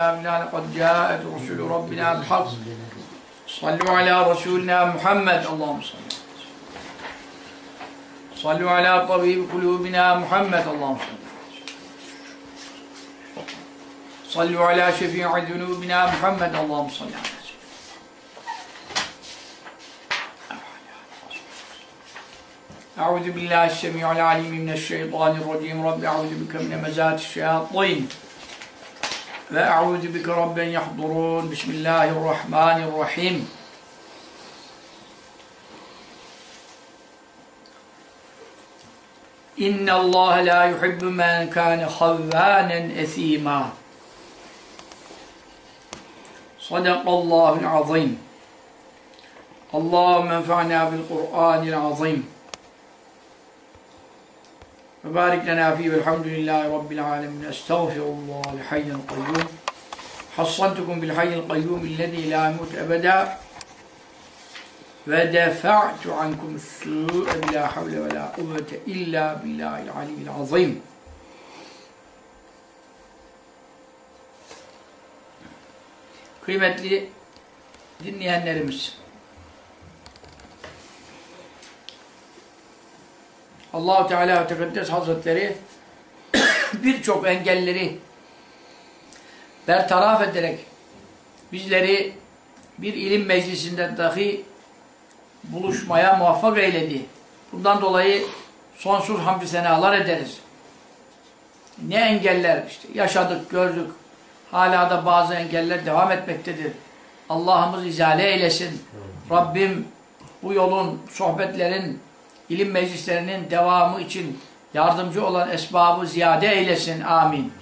آمنا لقد جاءت رسل ربنا بالحق صلوا على رسولنا محمد اللهم صل صلوا على طبيب قلوبنا محمد اللهم صل صلوا على شفيع ذنوبنا محمد اللهم صل على أعوذ بالله السميع العليم من الشيطان الرجيم رب أعوذ بك من مزات الشياطين ve euzu bike rabben yahdurun. Bismillahirrahmanirrahim. İnna Allah la yuhibbu men kana havvanen esima. Sadakallahu azim. Allahümme enfa'na bil Kur'anil azim. وبارك لنا فيه والحمد لله رب العالمين. أستغفر الله الحي القيوم. حصنتكم بالحي القيوم الذي لا يموت أبدا. ودفعت عنكم السوء بلا حول ولا قوة إلا بالله العلي العظيم. Kıymetli dinleyenlerimiz Allahu Teala ve Tekaddes Hazretleri birçok engelleri bertaraf ederek bizleri bir ilim meclisinde dahi buluşmaya muvaffak eyledi. Bundan dolayı sonsuz hamdü senalar ederiz. Ne engeller işte yaşadık, gördük. Hala da bazı engeller devam etmektedir. Allah'ımız izale eylesin. Rabbim bu yolun, sohbetlerin, ilim meclislerinin devamı için yardımcı olan esbabı ziyade eylesin. Amin.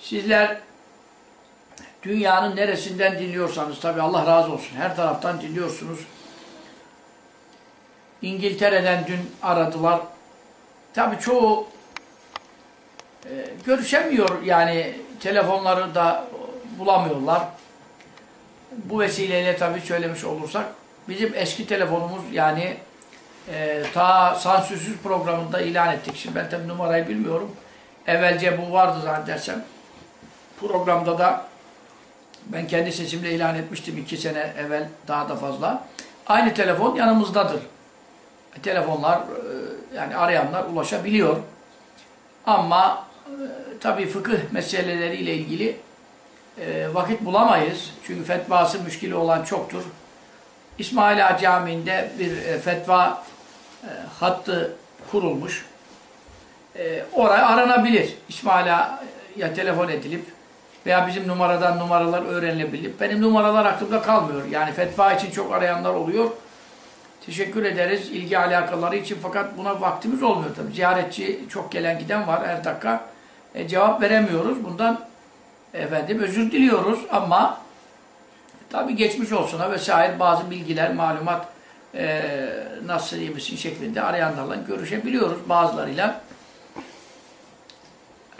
Sizler dünyanın neresinden dinliyorsanız, tabi Allah razı olsun, her taraftan dinliyorsunuz. İngiltere'den dün aradılar. Tabi çoğu e, görüşemiyor yani telefonları da bulamıyorlar. Bu vesileyle tabi söylemiş olursak bizim eski telefonumuz yani e, ta sansürsüz programında ilan ettik. Şimdi ben tabi numarayı bilmiyorum. Evvelce bu vardı zannedersem. Programda da ben kendi sesimle ilan etmiştim iki sene evvel daha da fazla. Aynı telefon yanımızdadır. Telefonlar e, yani arayanlar ulaşabiliyor. Ama e, tabi fıkıh meseleleriyle ilgili e, vakit bulamayız. Çünkü fetvası müşkili olan çoktur. İsmail Ağa Camii'nde bir e, fetva e, hattı kurulmuş. E, oraya aranabilir. İsmail Ağa'ya telefon edilip veya bizim numaradan numaralar öğrenilebilir. Benim numaralar aklımda kalmıyor. Yani fetva için çok arayanlar oluyor. Teşekkür ederiz ilgi alakaları için fakat buna vaktimiz olmuyor tabii. Ziyaretçi çok gelen giden var her dakika. E, cevap veremiyoruz. Bundan efendim özür diliyoruz ama tabii geçmiş olsuna vesaire bazı bilgiler, malumat e, nasıl iyi şeklinde arayanlarla görüşebiliyoruz bazılarıyla.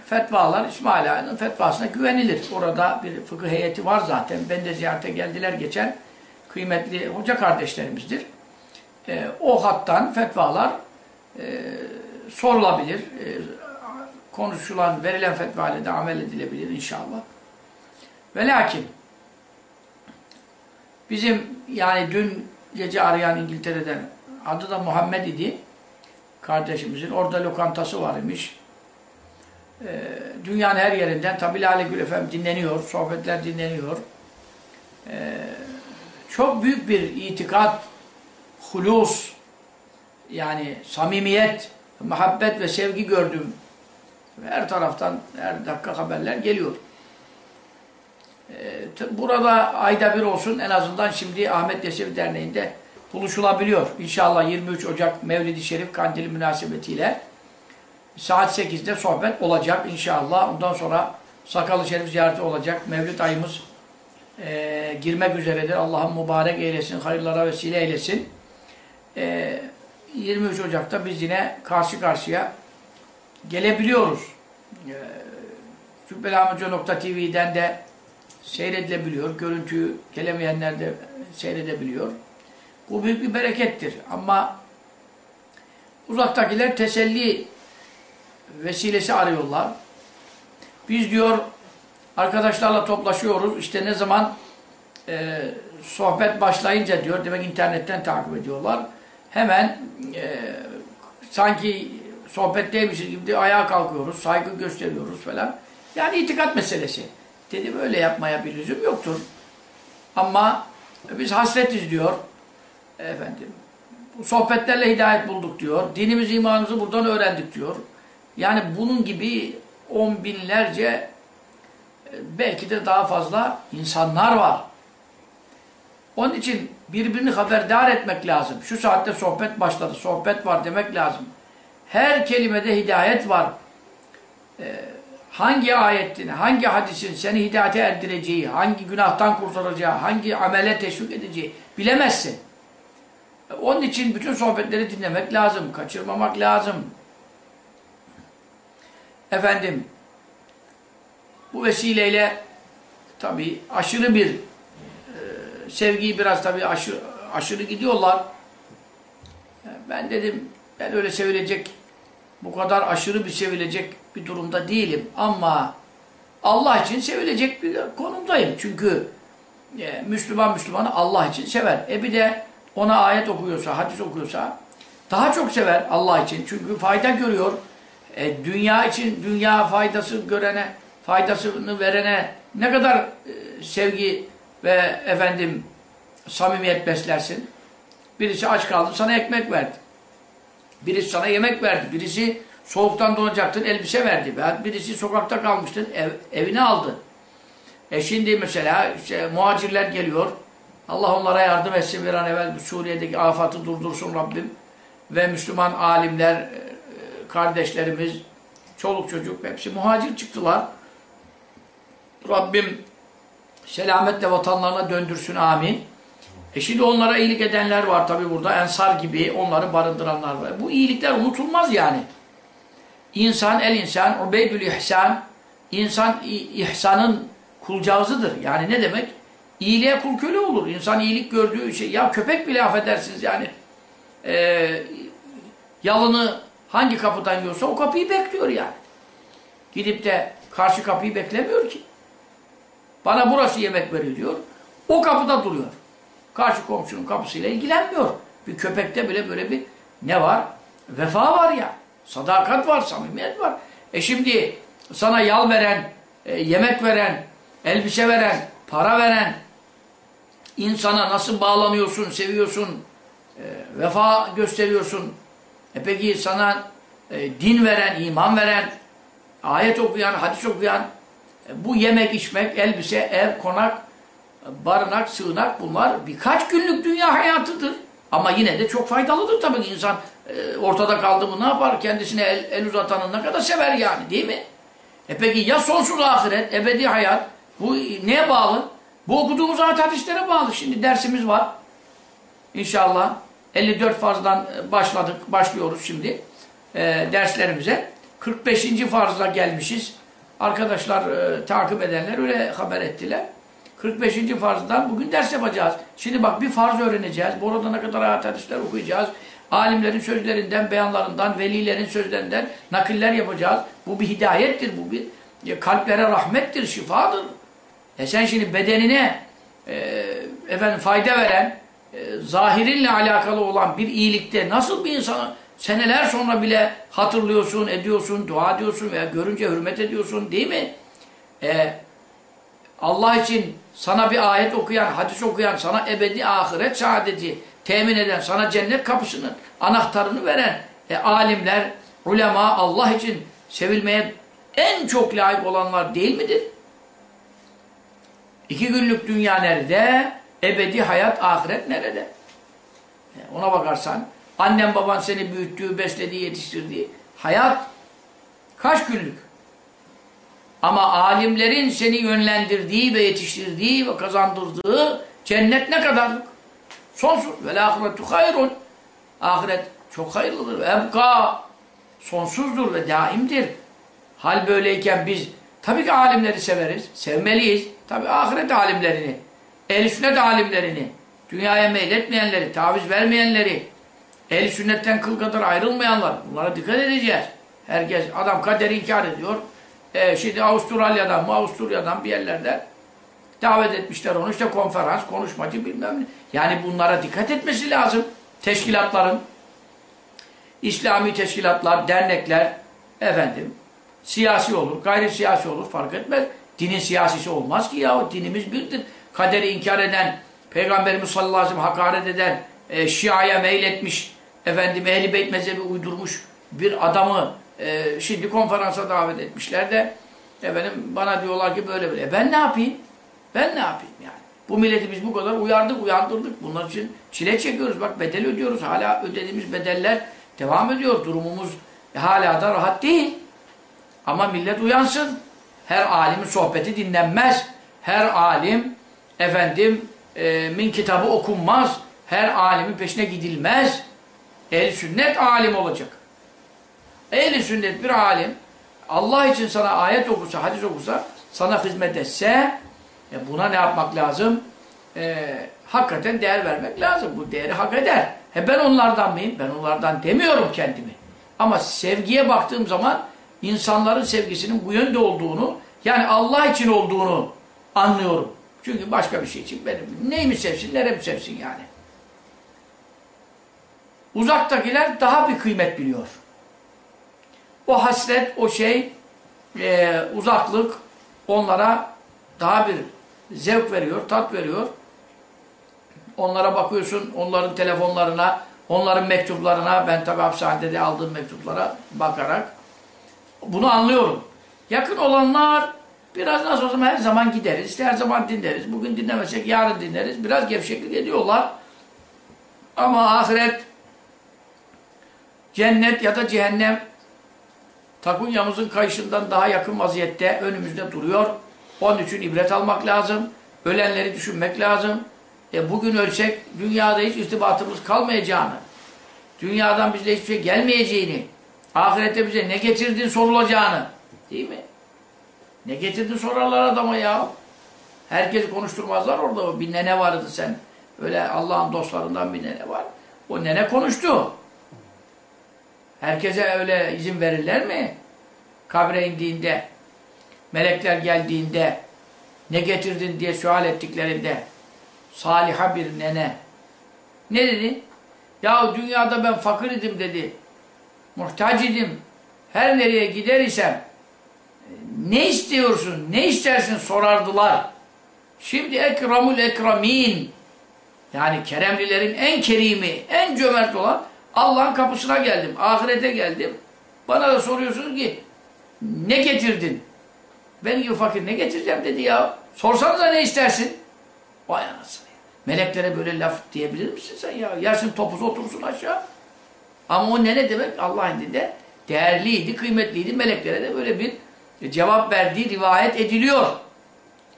Fetvalar İsmail Ağa'nın fetvasına güvenilir. Orada bir fıkıh heyeti var zaten. Ben de ziyarete geldiler geçen kıymetli hoca kardeşlerimizdir. E, o hattan fetvalar e, sorulabilir. E, konuşulan, verilen fetva ile de amel edilebilir inşallah. Ve lakin bizim yani dün gece arayan İngiltere'den adı da Muhammed idi kardeşimizin. Orada lokantası var imiş. Ee, dünyanın her yerinden tabi Lale Gül Efem dinleniyor, sohbetler dinleniyor. Ee, çok büyük bir itikat, hulus, yani samimiyet, muhabbet ve sevgi gördüm. Her taraftan her dakika haberler geliyor. Ee, burada ayda bir olsun en azından şimdi Ahmet Yesevi Derneği'nde buluşulabiliyor. İnşallah 23 Ocak Mevlid-i Şerif kandili münasebetiyle saat 8'de sohbet olacak inşallah. Ondan sonra Sakalı Şerif ziyareti olacak. Mevlid ayımız e, girmek üzeredir. Allah'ın mübarek eylesin, hayırlara vesile eylesin. E, 23 Ocak'ta biz yine karşı karşıya gelebiliyoruz. E, Cübbelahmetco.tv'den de seyredilebiliyor. Görüntüyü gelemeyenler de seyredebiliyor. Bu büyük bir berekettir. Ama uzaktakiler teselli vesilesi arıyorlar. Biz diyor Arkadaşlarla toplaşıyoruz. İşte ne zaman e, sohbet başlayınca diyor, demek internetten takip ediyorlar. Hemen e, sanki sohbetteymişiz gibi ayağa kalkıyoruz, saygı gösteriyoruz falan. Yani itikat meselesi. Dedim öyle yapmaya bir lüzum yoktur. Ama biz hasretiz diyor. Efendim, bu sohbetlerle hidayet bulduk diyor. Dinimiz, imanımızı buradan öğrendik diyor. Yani bunun gibi on binlerce e, belki de daha fazla insanlar var. Onun için birbirini haberdar etmek lazım. Şu saatte sohbet başladı, sohbet var demek lazım. Her kelimede hidayet var. Ee, hangi ayetin, hangi hadisin seni hidayete erdireceği, hangi günahtan kurtaracağı, hangi amele teşvik edeceği bilemezsin. Onun için bütün sohbetleri dinlemek lazım, kaçırmamak lazım. Efendim, bu vesileyle tabi aşırı bir e, sevgiyi biraz tabi aşırı, aşırı gidiyorlar. Ben dedim, ben öyle sevilecek, bu kadar aşırı bir sevilecek bir durumda değilim. Ama Allah için sevilecek bir konumdayım. Çünkü e, Müslüman Müslümanı Allah için sever. E bir de ona ayet okuyorsa, hadis okuyorsa daha çok sever Allah için. Çünkü fayda görüyor. E, dünya için, dünya faydası görene, faydasını verene ne kadar e, sevgi ve efendim samimiyet beslersin. Birisi aç kaldı, sana ekmek verdi. Birisi sana yemek verdi. Birisi soğuktan donacaktın, elbise verdi. Birisi sokakta kalmıştın, ev, evini aldı. E şimdi mesela işte, muhacirler geliyor. Allah onlara yardım etsin bir an evvel Suriye'deki afatı durdursun Rabbim. Ve Müslüman alimler, e, kardeşlerimiz, çoluk çocuk hepsi muhacir çıktılar. Rabbim selametle vatanlarına döndürsün amin. E şimdi onlara iyilik edenler var tabi burada. Ensar gibi onları barındıranlar var. Bu iyilikler unutulmaz yani. İnsan, el insan, ubeydül ihsan. İnsan ihsanın kulcağızıdır. Yani ne demek? İyiliğe kul köle olur. İnsan iyilik gördüğü şey. Ya köpek bile affedersiniz yani. E, yalını hangi kapıdan yiyorsa o kapıyı bekliyor yani. Gidip de karşı kapıyı beklemiyor ki. Bana burası yemek veriyor diyor. O kapıda duruyor. Karşı komşunun kapısıyla ilgilenmiyor. Bir köpekte bile böyle bir ne var? Vefa var ya. Sadakat var, samimiyet var. E şimdi sana yal veren, e, yemek veren, elbise veren, para veren insana nasıl bağlanıyorsun, seviyorsun, e, vefa gösteriyorsun. E peki sana e, din veren, iman veren, ayet okuyan, hadis okuyan, e, bu yemek, içmek, elbise, ev, konak, barınak, sığınak bunlar birkaç günlük dünya hayatıdır. Ama yine de çok faydalıdır tabii ki insan e, ortada kaldı mı ne yapar? Kendisine el, el uzatanın ne kadar sever yani değil mi? E peki ya sonsuz ahiret, ebedi hayat bu neye bağlı? Bu okuduğumuz ayet hadislere bağlı. Şimdi dersimiz var. İnşallah 54 farzdan başladık, başlıyoruz şimdi e, derslerimize. 45. farza gelmişiz. Arkadaşlar e, takip edenler öyle haber ettiler. 45. farzdan bugün ders yapacağız. Şimdi bak bir farz öğreneceğiz. Bu arada ne kadar ayet hadisler okuyacağız. Alimlerin sözlerinden, beyanlarından, velilerin sözlerinden nakiller yapacağız. Bu bir hidayettir, bu bir e, kalplere rahmettir, şifadır. E sen şimdi bedenine e, efendim fayda veren, e, zahirinle alakalı olan bir iyilikte nasıl bir insana seneler sonra bile hatırlıyorsun, ediyorsun, dua ediyorsun veya görünce hürmet ediyorsun değil mi? E, Allah için sana bir ayet okuyan, hadis okuyan, sana ebedi ahiret saadeti temin eden, sana cennet kapısının anahtarını veren e, alimler, ulema Allah için sevilmeye en çok layık olanlar değil midir? İki günlük dünya nerede? Ebedi hayat, ahiret nerede? E, ona bakarsan, annen baban seni büyüttüğü, beslediği, yetiştirdiği hayat kaç günlük? Ama alimlerin seni yönlendirdiği ve yetiştirdiği ve kazandırdığı cennet ne kadarlık? Sonsuz. Vel ahiretu hayrun. Ahiret çok hayırlıdır. Ebka. Sonsuzdur ve daimdir. Hal böyleyken biz tabii ki alimleri severiz. Sevmeliyiz. Tabii ahiret alimlerini. Ehl-i sünnet alimlerini. Dünyaya meyletmeyenleri, taviz vermeyenleri, ehl sünnetten kıl kadar ayrılmayanlar. Bunlara dikkat edeceğiz. Herkes, adam kaderi inkar ediyor. e, şimdi Avustralya'dan mı Avusturya'dan bir yerlerden davet etmişler onu. işte konferans, konuşmacı bilmem ne. Yani bunlara dikkat etmesi lazım. Teşkilatların. İslami teşkilatlar, dernekler, efendim, siyasi olur, gayri siyasi olur fark etmez. Dinin siyasisi olmaz ki ya. Dinimiz birdir. Kaderi inkar eden, Peygamberimiz sallallahu aleyhi ve sellem hakaret eden, e, Şia'ya meyletmiş, efendim Ehl-i Beyt mezhebi uydurmuş bir adamı e, şimdi konferansa davet etmişler de efendim bana diyorlar ki böyle böyle. E ben ne yapayım? Ben ne yapayım yani? Bu milleti biz bu kadar uyardık, uyandırdık. Bunlar için çile çekiyoruz. Bak bedel ödüyoruz. Hala ödediğimiz bedeller devam ediyor. Durumumuz hala da rahat değil. Ama millet uyansın. Her alimin sohbeti dinlenmez. Her alim efendim e, min kitabı okunmaz. Her alimin peşine gidilmez. Ehl-i sünnet alim olacak. Ehl-i sünnet bir alim Allah için sana ayet okusa, hadis okusa, sana hizmet etse e buna ne yapmak lazım? E, hakikaten değer vermek lazım. Bu değeri hak eder. He ben onlardan mıyım? Ben onlardan demiyorum kendimi. Ama sevgiye baktığım zaman insanların sevgisinin bu yönde olduğunu, yani Allah için olduğunu anlıyorum. Çünkü başka bir şey için benim neyimi sevsin, neremi sevsin yani. Uzaktakiler daha bir kıymet biliyor. O hasret, o şey, e, uzaklık onlara daha bir zevk veriyor, tat veriyor. Onlara bakıyorsun, onların telefonlarına, onların mektuplarına, ben tabi hapishanede de aldığım mektuplara bakarak bunu anlıyorum. Yakın olanlar biraz nasıl olsa her zaman gideriz, işte her zaman dinleriz. Bugün dinlemesek yarın dinleriz. Biraz gevşeklik ediyorlar. Ama ahiret, cennet ya da cehennem takunyamızın kayışından daha yakın vaziyette önümüzde duruyor. Onun için ibret almak lazım. Ölenleri düşünmek lazım. E bugün ölsek dünyada hiç irtibatımız kalmayacağını, dünyadan bizle hiçbir şey gelmeyeceğini, ahirette bize ne getirdin sorulacağını, değil mi? Ne getirdin sorarlar adama ya. Herkes konuşturmazlar orada. Bir nene vardı sen. Öyle Allah'ın dostlarından bir nene var. O nene konuştu. Herkese öyle izin verirler mi? Kabre indiğinde, melekler geldiğinde, ne getirdin diye sual ettiklerinde, saliha bir nene, ne dedi? Ya dünyada ben fakir idim dedi. Muhtaç idim. Her nereye gider isem, ne istiyorsun, ne istersin sorardılar. Şimdi ekramul ekramin, yani keremlilerin en kerimi, en cömert olan Allah'ın kapısına geldim, ahirete geldim. Bana da soruyorsunuz ki ne getirdin? Ben gibi fakir ne getireceğim dedi ya. Sorsanıza ne istersin? Vay anasını. Meleklere böyle laf diyebilir misin sen ya? Yersin topuzu otursun aşağı. Ama o ne ne demek? Allah indinde değerliydi, kıymetliydi. Meleklere de böyle bir cevap verdiği rivayet ediliyor.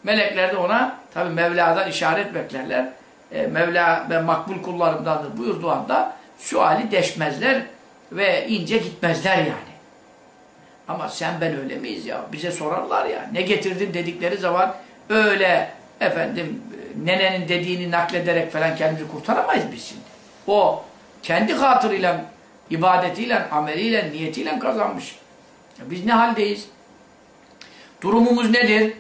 Melekler de ona tabi Mevla'dan işaret beklerler. E, Mevla ben makbul kullarımdandır buyurduğu anda suali deşmezler ve ince gitmezler yani. Ama sen ben öyle miyiz ya? Bize sorarlar ya. Ne getirdin dedikleri zaman öyle efendim nenenin dediğini naklederek falan kendimizi kurtaramayız biz şimdi. O kendi hatırıyla, ibadetiyle, ameliyle, niyetiyle kazanmış. Ya biz ne haldeyiz? Durumumuz nedir?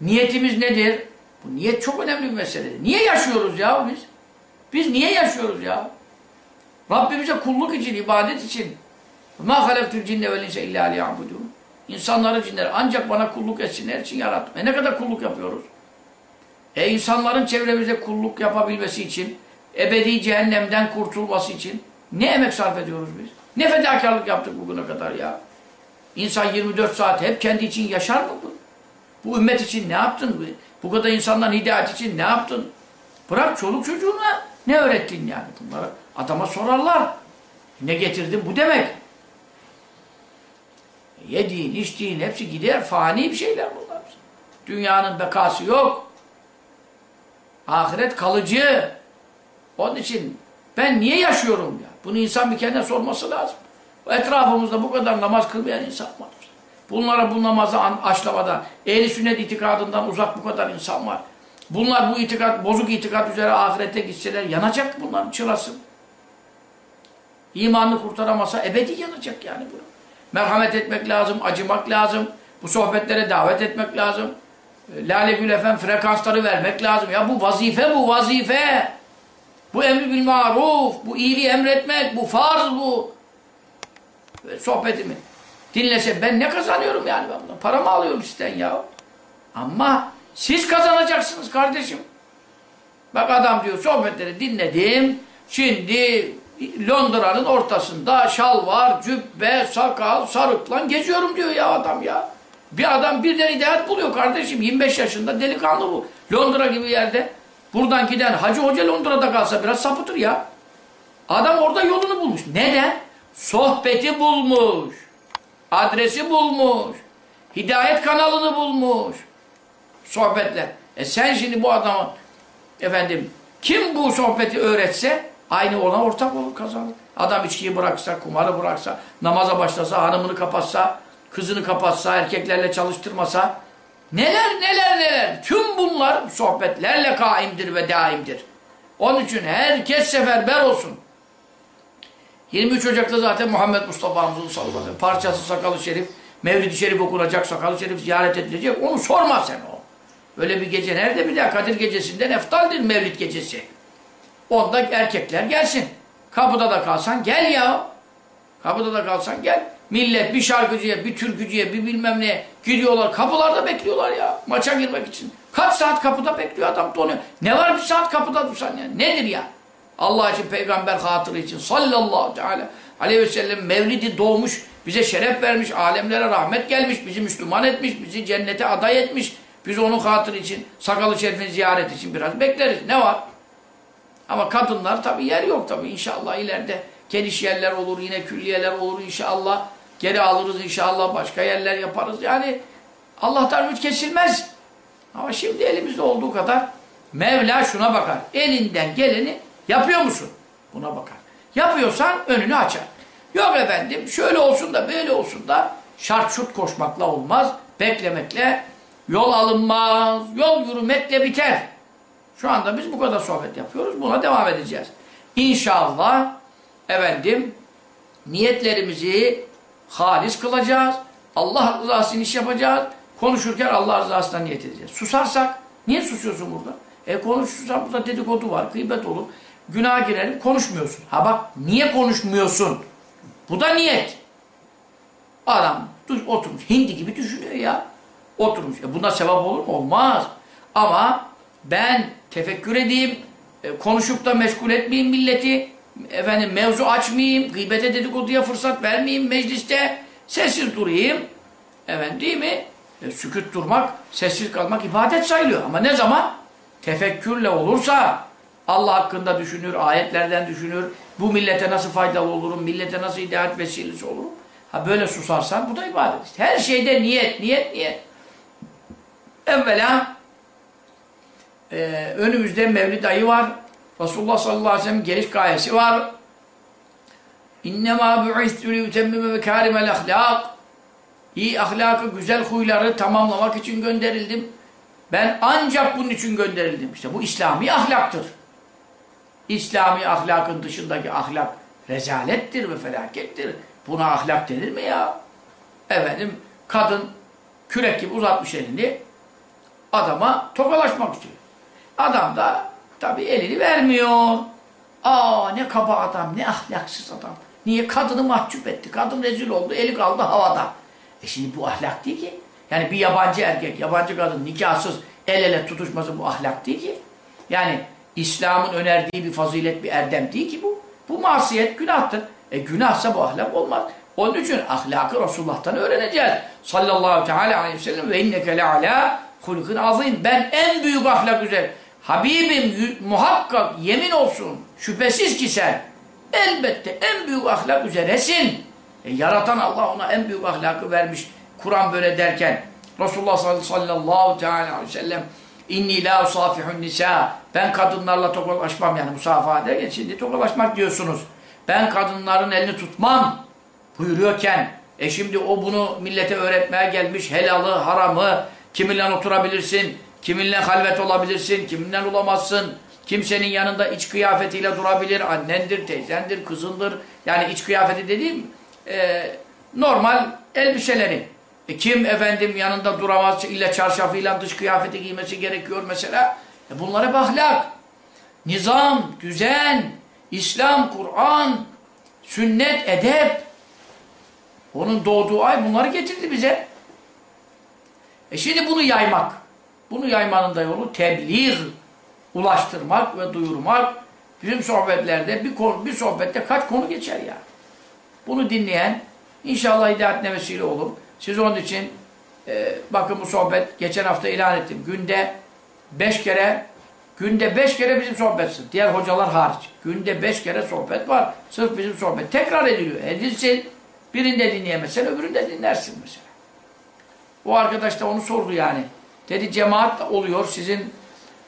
Niyetimiz nedir? Bu niyet çok önemli bir meseledir. Niye yaşıyoruz ya biz? Biz niye yaşıyoruz ya? Rabbimize kulluk için, ibadet için Ma halaktul cinne vel insa illa liya'budun. İnsanları cinler ancak bana kulluk etsinler için yarattım. E ne kadar kulluk yapıyoruz? E insanların çevremizde kulluk yapabilmesi için, ebedi cehennemden kurtulması için ne emek sarf ediyoruz biz? Ne fedakarlık yaptık bugüne kadar ya? İnsan 24 saat hep kendi için yaşar mı bu? Bu ümmet için ne yaptın? Bu kadar insandan hidayet için ne yaptın? Bırak çoluk çocuğuna ne öğrettin yani bunlara? Adama sorarlar. Ne getirdin? Bu demek. Yediğin, içtiğin hepsi gider. Fani bir şeyler bunlar. Dünyanın bekası yok. Ahiret kalıcı. Onun için ben niye yaşıyorum ya? Bunu insan bir kendine sorması lazım. Etrafımızda bu kadar namaz kılmayan insan var. Bunlara bu namazı aşlamadan, ehli sünnet itikadından uzak bu kadar insan var. Bunlar bu itikat, bozuk itikat üzere ahirete gitseler yanacak bunların çırası. İmanını kurtaramasa ebedi yanacak yani bu. Merhamet etmek lazım, acımak lazım. Bu sohbetlere davet etmek lazım. Lale Gül Efem frekansları vermek lazım. Ya bu vazife bu vazife. Bu emri bil maruf, bu iyiliği emretmek, bu farz bu. Sohbetimi dinlese ben ne kazanıyorum yani ben bundan? Para alıyorum sizden ya? Ama siz kazanacaksınız kardeşim. Bak adam diyor sohbetleri dinledim. Şimdi Londra'nın ortasında şal var, cübbe, sakal, sarıkla geziyorum diyor ya adam ya. Bir adam birden hidayet buluyor kardeşim. 25 yaşında delikanlı bu. Londra gibi yerde. Buradan giden Hacı Hoca Londra'da kalsa biraz sapıtır ya. Adam orada yolunu bulmuş. Neden? Sohbeti bulmuş. Adresi bulmuş. Hidayet kanalını bulmuş. Sohbetler. E sen şimdi bu adama efendim kim bu sohbeti öğretse aynı ona ortak olur kazanır. Adam içkiyi bıraksa, kumarı bıraksa, namaza başlasa, hanımını kapatsa, kızını kapatsa, erkeklerle çalıştırmasa neler neler neler. Tüm bunlar sohbetlerle kaimdir ve daimdir. Onun için herkes seferber olsun. 23 Ocak'ta zaten Muhammed Mustafa'mızın sallallahu parçası sakalı şerif, Mevlid-i Şerif okunacak, sakalı şerif ziyaret edilecek. Onu sorma sen o. Öyle bir gece nerede bir daha Kadir gecesinden eftaldir Mevlid gecesi. Onda erkekler gelsin. Kapıda da kalsan gel ya. Kapıda da kalsan gel. Millet bir şarkıcıya, bir türkücüye, bir bilmem ne gidiyorlar. Kapılarda bekliyorlar ya maça girmek için. Kaç saat kapıda bekliyor adam donuyor. Ne var bir saat kapıda dursan ya? Nedir ya? Allah için, peygamber hatırı için sallallahu teala aleyhi ve sellem mevlidi doğmuş, bize şeref vermiş, alemlere rahmet gelmiş, bizi Müslüman etmiş, bizi cennete aday etmiş. Biz onun hatırı için, sakalı şerifin ziyaret için biraz bekleriz. Ne var? Ama kadınlar tabii yer yok tabii. İnşallah ileride geniş yerler olur, yine külliyeler olur inşallah. Geri alırız inşallah, başka yerler yaparız. Yani Allah'tan ümit kesilmez. Ama şimdi elimizde olduğu kadar Mevla şuna bakar. Elinden geleni yapıyor musun? Buna bakar. Yapıyorsan önünü açar. Yok efendim şöyle olsun da böyle olsun da şart şut koşmakla olmaz. Beklemekle yol alınmaz. Yol yürümekle biter. Şu anda biz bu kadar sohbet yapıyoruz. Buna devam edeceğiz. İnşallah efendim niyetlerimizi halis kılacağız. Allah rızası iş yapacağız. Konuşurken Allah rızasına niyet edeceğiz. Susarsak, niye susuyorsun burada? E konuşursan burada dedikodu var, gıybet olur. Günah girelim, konuşmuyorsun. Ha bak, niye konuşmuyorsun? Bu da niyet. Adam oturmuş, hindi gibi düşünüyor ya. Oturmuş. E bunda sevap olur mu? Olmaz. Ama ben tefekkür edeyim, e, konuşup da meşgul etmeyeyim milleti, efendim mevzu açmayayım, gıybete dedikoduya fırsat vermeyeyim mecliste, sessiz durayım. Efendim değil mi? E, sükut durmak, sessiz kalmak ibadet sayılıyor. Ama ne zaman? Tefekkürle olursa, Allah hakkında düşünür, ayetlerden düşünür, bu millete nasıl faydalı olurum, millete nasıl hidayet vesilesi olurum. Ha böyle susarsan bu da ibadet işte. Her şeyde niyet, niyet, niyet. Evvela e, önümüzde Mevlid ayı var. Resulullah sallallahu aleyhi ve sellem geliş gayesi var. İnnemâ bu'istü liyutemmime ve kârimel ahlâk. İyi ahlakı, güzel huyları tamamlamak için gönderildim. Ben ancak bunun için gönderildim. İşte bu İslami ahlaktır. İslami ahlakın dışındaki ahlak rezalettir ve felakettir. Buna ahlak denir mi ya? Efendim, kadın kürek gibi uzatmış elini adama tokalaşmak istiyor. Adam da tabi elini vermiyor. Aa ne kaba adam, ne ahlaksız adam. Niye? Kadını mahcup etti. Kadın rezil oldu, eli kaldı havada. E şimdi bu ahlak değil ki. Yani bir yabancı erkek, yabancı kadın nikahsız el ele tutuşması bu ahlak değil ki. Yani İslam'ın önerdiği bir fazilet, bir erdem değil ki bu. Bu masiyet günahtır. E günahsa bu ahlak olmaz. Onun için ahlakı Resulullah'tan öğreneceğiz. Sallallahu teala aleyhi ve sellem ve inneke le ala hulukun azim. Ben en büyük ahlak üzere. Habibim muhakkak yemin olsun. Şüphesiz ki sen elbette en büyük ahlak üzeresin. E, yaratan Allah ona en büyük ahlakı vermiş. Kur'an böyle derken Resulullah sallallahu aleyhi ve sellem inni la usafihun nisa ben kadınlarla tokalaşmam yani musafaha derken şimdi tokalaşmak diyorsunuz. Ben kadınların elini tutmam buyuruyorken e şimdi o bunu millete öğretmeye gelmiş helalı, haramı, kiminle oturabilirsin, kiminle halvet olabilirsin, kiminle olamazsın, kimsenin yanında iç kıyafetiyle durabilir, annendir, teyzendir, kızındır. Yani iç kıyafeti dediğim e, normal elbiseleri. E kim efendim yanında duramaz, illa çarşafıyla dış kıyafeti giymesi gerekiyor mesela. E bunlar hep. Nizam, düzen, İslam, Kur'an, sünnet, edep. Onun doğduğu ay bunları getirdi bize. E şimdi bunu yaymak. Bunu yaymanın da yolu tebliğ, ulaştırmak ve duyurmak. Bizim sohbetlerde bir konu, bir sohbette kaç konu geçer ya. Bunu dinleyen inşallah hidayetine vesile olur. Siz onun için e, bakın bu sohbet geçen hafta ilan ettim. Günde beş kere günde beş kere bizim sohbetsin. Diğer hocalar hariç. Günde beş kere sohbet var. Sırf bizim sohbet. Tekrar ediliyor. Edilsin. Birinde dinleyemezsen öbüründe dinlersin mesela. O arkadaş da onu sordu yani. Dedi cemaat oluyor sizin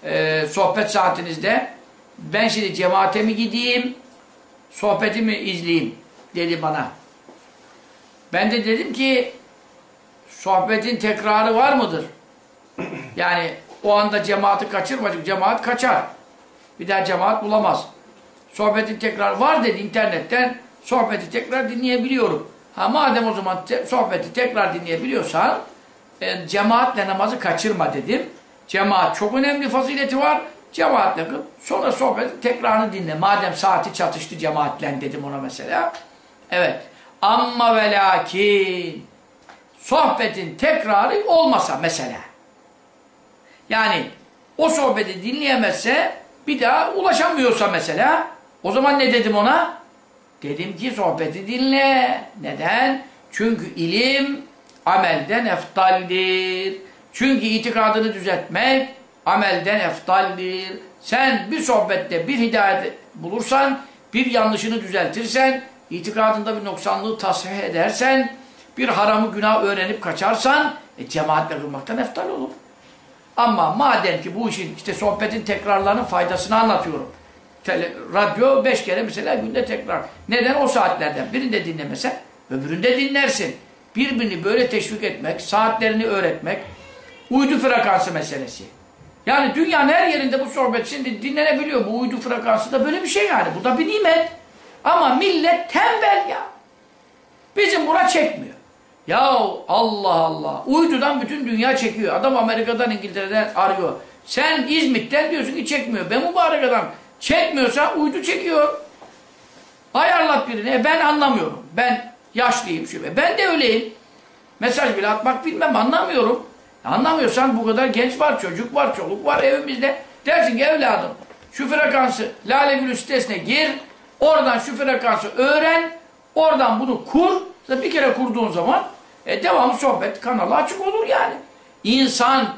e, sohbet saatinizde. Ben şimdi cemaate mi gideyim, sohbetimi izleyeyim dedi bana. Ben de dedim ki sohbetin tekrarı var mıdır? Yani o anda cemaati kaçırma cemaat kaçar. Bir daha cemaat bulamaz. Sohbetin tekrarı var dedi internetten sohbeti tekrar dinleyebiliyorum. Ha madem o zaman te sohbeti tekrar dinleyebiliyorsan e, cemaatle namazı kaçırma dedim. Cemaat çok önemli fazileti var. Cemaatle kıl. Sonra sohbeti tekrarını dinle. Madem saati çatıştı cemaatle dedim ona mesela. Evet. Amma ve lakin sohbetin tekrarı olmasa mesela. Yani o sohbeti dinleyemezse bir daha ulaşamıyorsa mesela o zaman ne dedim ona? Dedim ki sohbeti dinle. Neden? Çünkü ilim amelden eftaldir. Çünkü itikadını düzeltmek amelden eftaldir. Sen bir sohbette bir hidayet bulursan, bir yanlışını düzeltirsen, itikadında bir noksanlığı tasfih edersen, bir haramı günah öğrenip kaçarsan, e, cemaatle kılmaktan eftal olur. Ama madem ki bu işin işte sohbetin tekrarlarının faydasını anlatıyorum. Tele, radyo beş kere mesela günde tekrar. Neden? O saatlerden birinde dinlemesen öbüründe dinlersin. Birbirini böyle teşvik etmek, saatlerini öğretmek, uydu frekansı meselesi. Yani dünyanın her yerinde bu sohbet şimdi dinlenebiliyor. Bu uydu frekansı da böyle bir şey yani. Bu da bir nimet. Ama millet tembel ya. Bizim buna çekmiyor. Ya Allah Allah. Uydudan bütün dünya çekiyor. Adam Amerika'dan İngiltere'den arıyor. Sen İzmit'ten diyorsun ki çekmiyor. Ben mübarek adam. Çekmiyorsa uydu çekiyor. Ayarlat birini. E ben anlamıyorum. Ben yaşlıyım şu. Ben de öyleyim. Mesaj bile atmak bilmem anlamıyorum. Anlamıyorsan bu kadar genç var, çocuk var, çoluk var evimizde. Dersin ki evladım şu frekansı Lale Gülü sitesine gir. Oradan şu frekansı öğren. Oradan bunu kur. Bir kere kurduğun zaman e, devamlı sohbet kanalı açık olur yani. İnsan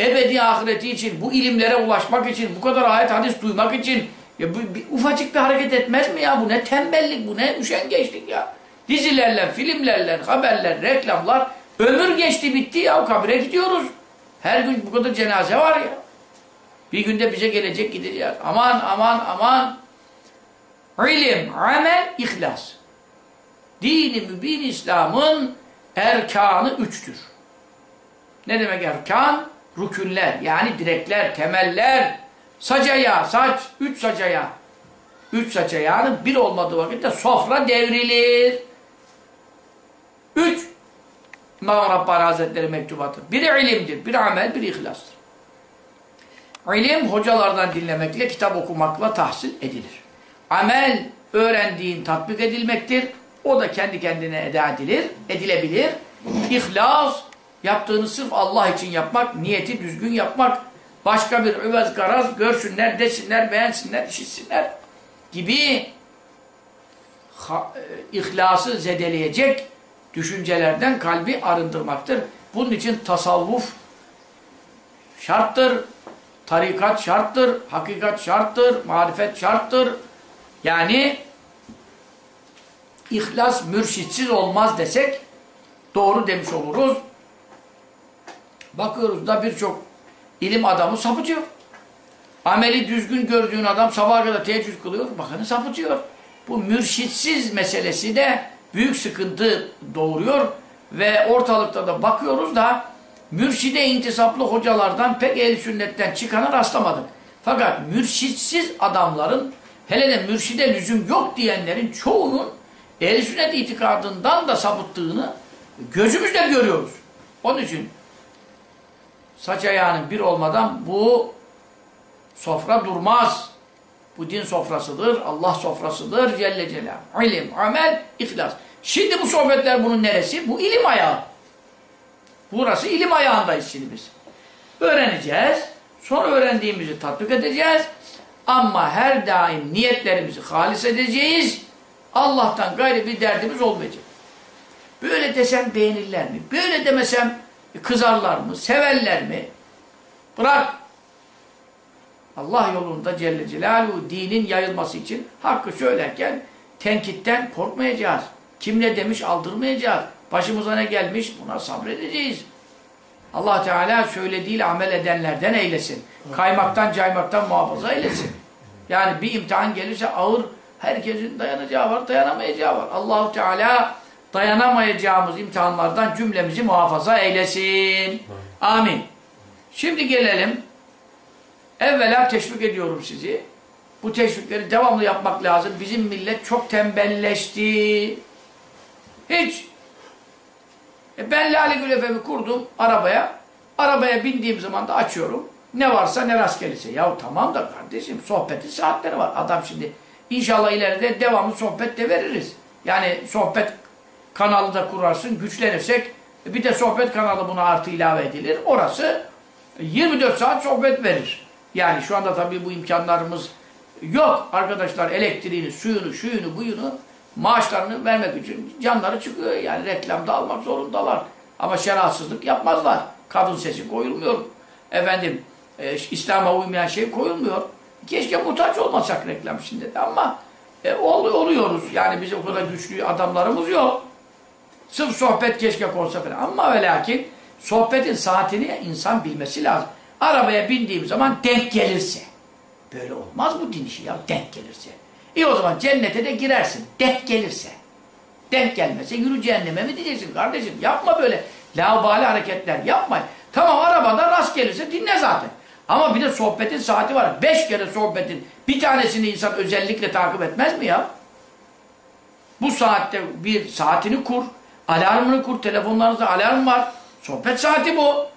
ebedi ahireti için, bu ilimlere ulaşmak için, bu kadar ayet hadis duymak için ya bu, bir, ufacık bir hareket etmez mi ya? Bu ne tembellik, bu ne üşengeçlik ya. Dizilerle, filmlerle, haberler, reklamlar ömür geçti bitti ya kabire gidiyoruz. Her gün bu kadar cenaze var ya. Bir günde bize gelecek gideceğiz. Aman aman aman. İlim, amel, ihlas. Dini mübin İslam'ın erkanı üçtür. Ne demek erkan? Rükünler yani direkler, temeller, ayağı, saç, üç ayağı. Üç saç bir olmadığı vakitte sofra devrilir. Üç, İmam Rabbani Hazretleri mektubatı. Biri ilimdir, biri amel, biri ihlastır. İlim hocalardan dinlemekle, kitap okumakla tahsil edilir. Amel öğrendiğin tatbik edilmektir. O da kendi kendine eda edilir, edilebilir. İhlas, yaptığını sırf Allah için yapmak, niyeti düzgün yapmak, başka bir üvez garaz görsünler, desinler, beğensinler, işitsinler gibi ha, e, ihlası zedeleyecek düşüncelerden kalbi arındırmaktır. Bunun için tasavvuf şarttır, tarikat şarttır, hakikat şarttır, marifet şarttır. Yani ihlas mürşitsiz olmaz desek doğru demiş oluruz. Bakıyoruz da birçok ilim adamı sapıtıyor. Ameli düzgün gördüğün adam sabaha kadar teheccüd kılıyor. Bakın sapıtıyor. Bu mürşitsiz meselesi de büyük sıkıntı doğuruyor. Ve ortalıkta da bakıyoruz da mürşide intisaplı hocalardan pek el sünnetten çıkana rastlamadık. Fakat mürşitsiz adamların hele de mürşide lüzum yok diyenlerin çoğunun ehl sünnet itikadından da sapıttığını gözümüzle görüyoruz. Onun için saç ayağının bir olmadan bu sofra durmaz. Bu din sofrasıdır, Allah sofrasıdır Celle Celaluhu. İlim, amel, ihlas. Şimdi bu sohbetler bunun neresi? Bu ilim ayağı. Burası ilim ayağındayız şimdi biz. Öğreneceğiz. Sonra öğrendiğimizi tatbik edeceğiz. Ama her daim niyetlerimizi halis edeceğiz. Allah'tan gayrı bir derdimiz olmayacak. Böyle desem beğenirler mi? Böyle demesem kızarlar mı? Severler mi? Bırak. Allah yolunda Celle Celaluhu dinin yayılması için hakkı söylerken tenkitten korkmayacağız. Kim ne demiş aldırmayacağız. Başımıza ne gelmiş buna sabredeceğiz. Allah Teala söylediğiyle amel edenlerden eylesin. Kaymaktan caymaktan muhafaza eylesin. Yani bir imtihan gelirse ağır herkesin dayanacağı var, dayanamayacağı var. Allahu Teala dayanamayacağımız imtihanlardan cümlemizi muhafaza eylesin. Amin. Şimdi gelelim. Evvela teşvik ediyorum sizi. Bu teşvikleri devamlı yapmak lazım. Bizim millet çok tembelleşti. Hiç. E ben Lale Gül FM'i kurdum arabaya. Arabaya bindiğim zaman da açıyorum. Ne varsa ne rast gelirse. Ya tamam da kardeşim sohbetin saatleri var. Adam şimdi inşallah ileride devamlı sohbet de veririz. Yani sohbet kanalı da kurarsın. Güçlenirsek bir de sohbet kanalı buna artı ilave edilir. Orası 24 saat sohbet verir. Yani şu anda tabii bu imkanlarımız yok. Arkadaşlar elektriğini, suyunu, şuyunu, buyunu maaşlarını vermek için canları çıkıyor. Yani reklamda almak zorundalar. Ama şeratsızlık yapmazlar. Kadın sesi koyulmuyor. Efendim e, İslam'a uymayan şey koyulmuyor. Keşke muhtaç olmasak reklam şimdi de ama e, oluyoruz. Yani biz o kadar güçlü adamlarımız yok. Sırf sohbet keşke konsa falan. Ama ve lakin sohbetin saatini insan bilmesi lazım. Arabaya bindiğim zaman denk gelirse. Böyle olmaz bu din işi ya denk gelirse. İyi o zaman cennete de girersin. Denk gelirse. Denk gelmese yürü cehenneme mi diyeceksin kardeşim? Yapma böyle laubali hareketler yapma. Tamam arabada rast gelirse dinle zaten. Ama bir de sohbetin saati var. Beş kere sohbetin bir tanesini insan özellikle takip etmez mi ya? Bu saatte bir saatini kur. Alarmını kur. Telefonlarınızda alarm var. Sohbet saati bu.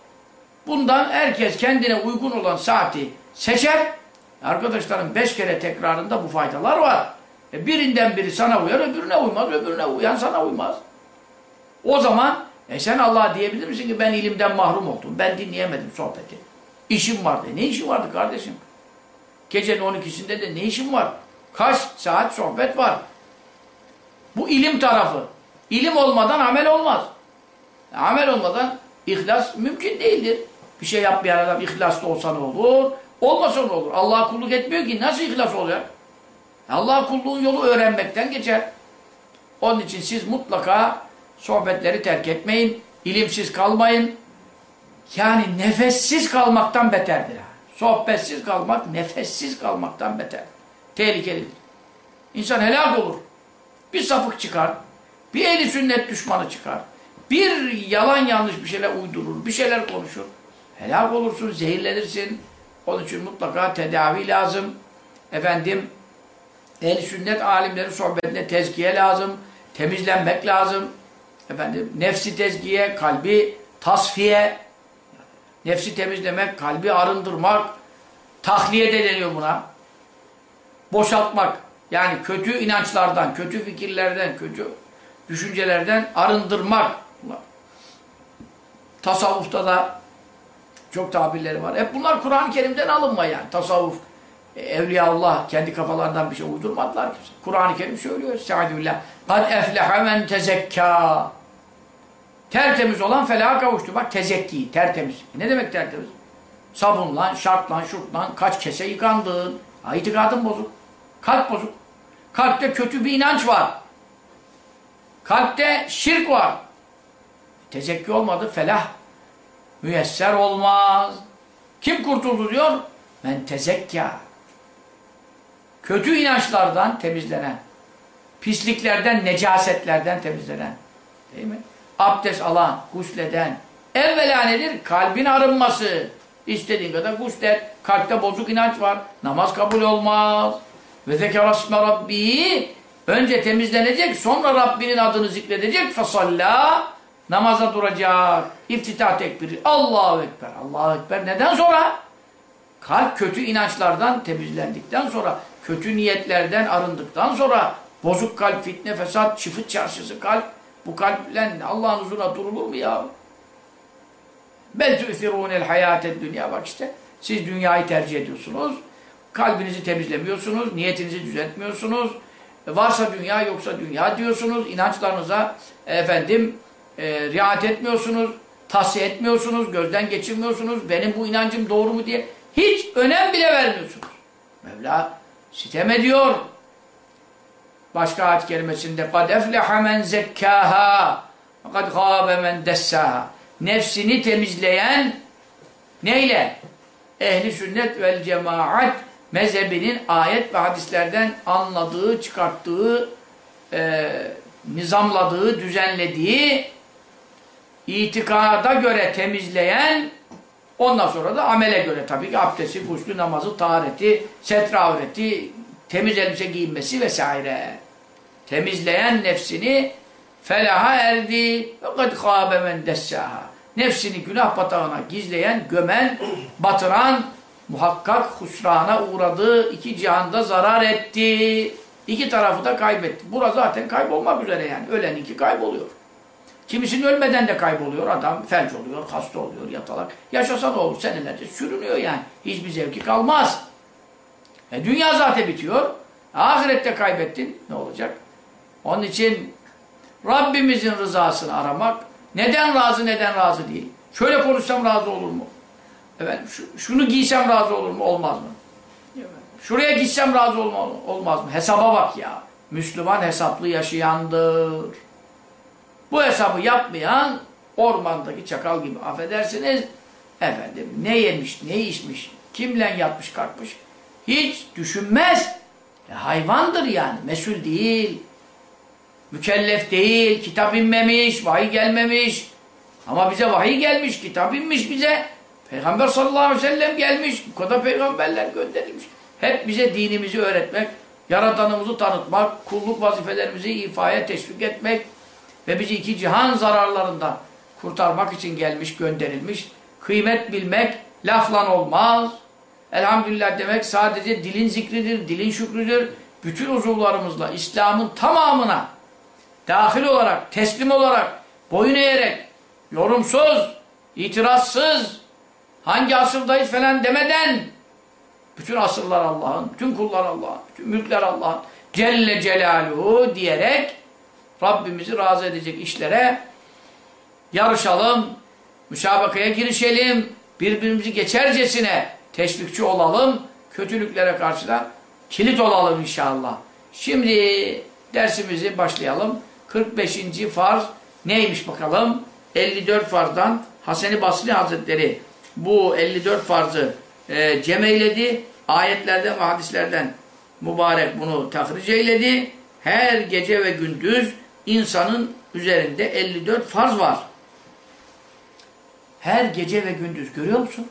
Bundan herkes kendine uygun olan saati seçer. Arkadaşların beş kere tekrarında bu faydalar var. E birinden biri sana uyar, öbürüne uymaz, öbürüne uyan sana uymaz. O zaman e sen Allah'a diyebilir misin ki ben ilimden mahrum oldum, ben dinleyemedim sohbeti. İşim vardı. Ne işin vardı kardeşim? Gecenin 12'sinde de ne işin var? Kaç saat sohbet var? Bu ilim tarafı. İlim olmadan amel olmaz. Amel olmadan ihlas mümkün değildir. Bir şey yapmayan adam ihlaslı olsa ne olur? Olmasa ne olur? Allah'a kulluk etmiyor ki nasıl ihlas olacak? Allah'a kulluğun yolu öğrenmekten geçer. Onun için siz mutlaka sohbetleri terk etmeyin. ilimsiz kalmayın. Yani nefessiz kalmaktan beterdir. Sohbetsiz kalmak, nefessiz kalmaktan beter. Tehlikelidir. İnsan helak olur. Bir sapık çıkar. Bir eli sünnet düşmanı çıkar. Bir yalan yanlış bir şeyler uydurur. Bir şeyler konuşur. Helak olursun, zehirlenirsin. Onun için mutlaka tedavi lazım. Efendim, el sünnet alimlerin sohbetine tezkiye lazım. Temizlenmek lazım. Efendim, nefsi tezkiye, kalbi tasfiye. Nefsi temizlemek, kalbi arındırmak. Tahliye de deniyor buna. Boşaltmak. Yani kötü inançlardan, kötü fikirlerden, kötü düşüncelerden arındırmak. Tasavvufta da çok tabirleri var. Hep bunlar Kur'an-ı Kerim'den alınma yani. Tasavvuf, e, Evliyaullah kendi kafalarından bir şey uydurmadılar. Kur'an-ı Kerim söylüyor. Estağfirullah. Kad efleha men tezekka. Tertemiz olan felaha kavuştu. Bak tezekki, tertemiz. E ne demek tertemiz? Sabunla, şartla, şurtla kaç kese yıkandın. Ha, itikadın bozuk. Kalp bozuk. Kalpte kötü bir inanç var. Kalpte şirk var. Tezekki olmadı, felah müyesser olmaz. Kim kurtuldu diyor? Men tezekka. Kötü inançlardan temizlenen, pisliklerden, necasetlerden temizlenen. Değil mi? Abdest alan, gusleden. Evvela nedir? Kalbin arınması. İstediğin kadar guslet. Kalpte bozuk inanç var. Namaz kabul olmaz. Ve zekerasme rabbi Önce temizlenecek, sonra Rabbinin adını zikredecek. Fasalla namaza duracak. İftitah tekbiri. Allahu Ekber. Allahu Ekber. Neden sonra? Kalp kötü inançlardan temizlendikten sonra, kötü niyetlerden arındıktan sonra, bozuk kalp, fitne, fesat, çıfıt çarşısı kalp, bu kalple Allah'ın huzuruna durulur mu ya? Bel tu'thirûnel hayâted dünya. Bak işte, siz dünyayı tercih ediyorsunuz. Kalbinizi temizlemiyorsunuz, niyetinizi düzeltmiyorsunuz. Varsa dünya, yoksa dünya diyorsunuz. İnançlarınıza efendim e, riayet etmiyorsunuz, tavsiye etmiyorsunuz, gözden geçirmiyorsunuz. Benim bu inancım doğru mu diye hiç önem bile vermiyorsunuz. Mevla sitem ediyor. Başka ayet kelimesinde قَدْ اَفْلَحَ مَنْ زَكَّاهَا وَقَدْ خَابَ مَنْ دَسَّاهَا Nefsini temizleyen neyle? Ehli sünnet vel cemaat mezhebinin ayet ve hadislerden anladığı, çıkarttığı, e, nizamladığı, düzenlediği itikada göre temizleyen ondan sonra da amele göre tabii ki abdesti, guslü, namazı, tahareti, setre avreti, temiz elbise giyinmesi vesaire. Temizleyen nefsini felaha erdi ve kad khâbe men dessâhâ. Nefsini günah batağına gizleyen, gömen, batıran, muhakkak husrana uğradı, iki cihanda zarar etti. İki tarafı da kaybetti. Bura zaten kaybolmak üzere yani. Ölen iki kayboluyor. Kimisinin ölmeden de kayboluyor. Adam felç oluyor, hasta oluyor, yatalak. Yaşasa ne olur? Senelerce sürünüyor yani. Hiçbir zevki kalmaz. E, dünya zaten bitiyor. Ahirette kaybettin. Ne olacak? Onun için Rabbimizin rızasını aramak. Neden razı, neden razı değil? Şöyle konuşsam razı olur mu? Şu, şunu giysem razı olur mu? Olmaz mı? Şuraya gitsem razı olma, olmaz mı? Hesaba bak ya. Müslüman hesaplı yaşayandır. Bu hesabı yapmayan ormandaki çakal gibi affedersiniz. Efendim ne yemiş, ne içmiş, kimle yatmış kalkmış hiç düşünmez. E, hayvandır yani, mesul değil. Mükellef değil, kitap inmemiş, vahiy gelmemiş. Ama bize vahiy gelmiş, kitap inmiş bize. Peygamber sallallahu aleyhi ve sellem gelmiş. Bu kadar peygamberler gönderilmiş. Hep bize dinimizi öğretmek, yaratanımızı tanıtmak, kulluk vazifelerimizi ifaya teşvik etmek ve bizi iki cihan zararlarından kurtarmak için gelmiş, gönderilmiş. Kıymet bilmek laflan olmaz. Elhamdülillah demek sadece dilin zikridir, dilin şükrüdür. Bütün uzuvlarımızla İslam'ın tamamına dahil olarak, teslim olarak, boyun eğerek, yorumsuz, itirazsız, hangi asırdayız falan demeden bütün asırlar Allah'ın, bütün kullar Allah'ın, bütün mülkler Allah'ın Celle Celaluhu diyerek Rabbimizi razı edecek işlere yarışalım, müsabakaya girişelim, birbirimizi geçercesine teşvikçi olalım, kötülüklere karşı da kilit olalım inşallah. Şimdi dersimizi başlayalım. 45. farz neymiş bakalım? 54 farzdan Hasan-ı Basri Hazretleri bu 54 farzı e, cem eyledi. Ayetlerden ve hadislerden mübarek bunu tahric eyledi. Her gece ve gündüz insanın üzerinde 54 farz var. Her gece ve gündüz görüyor musun?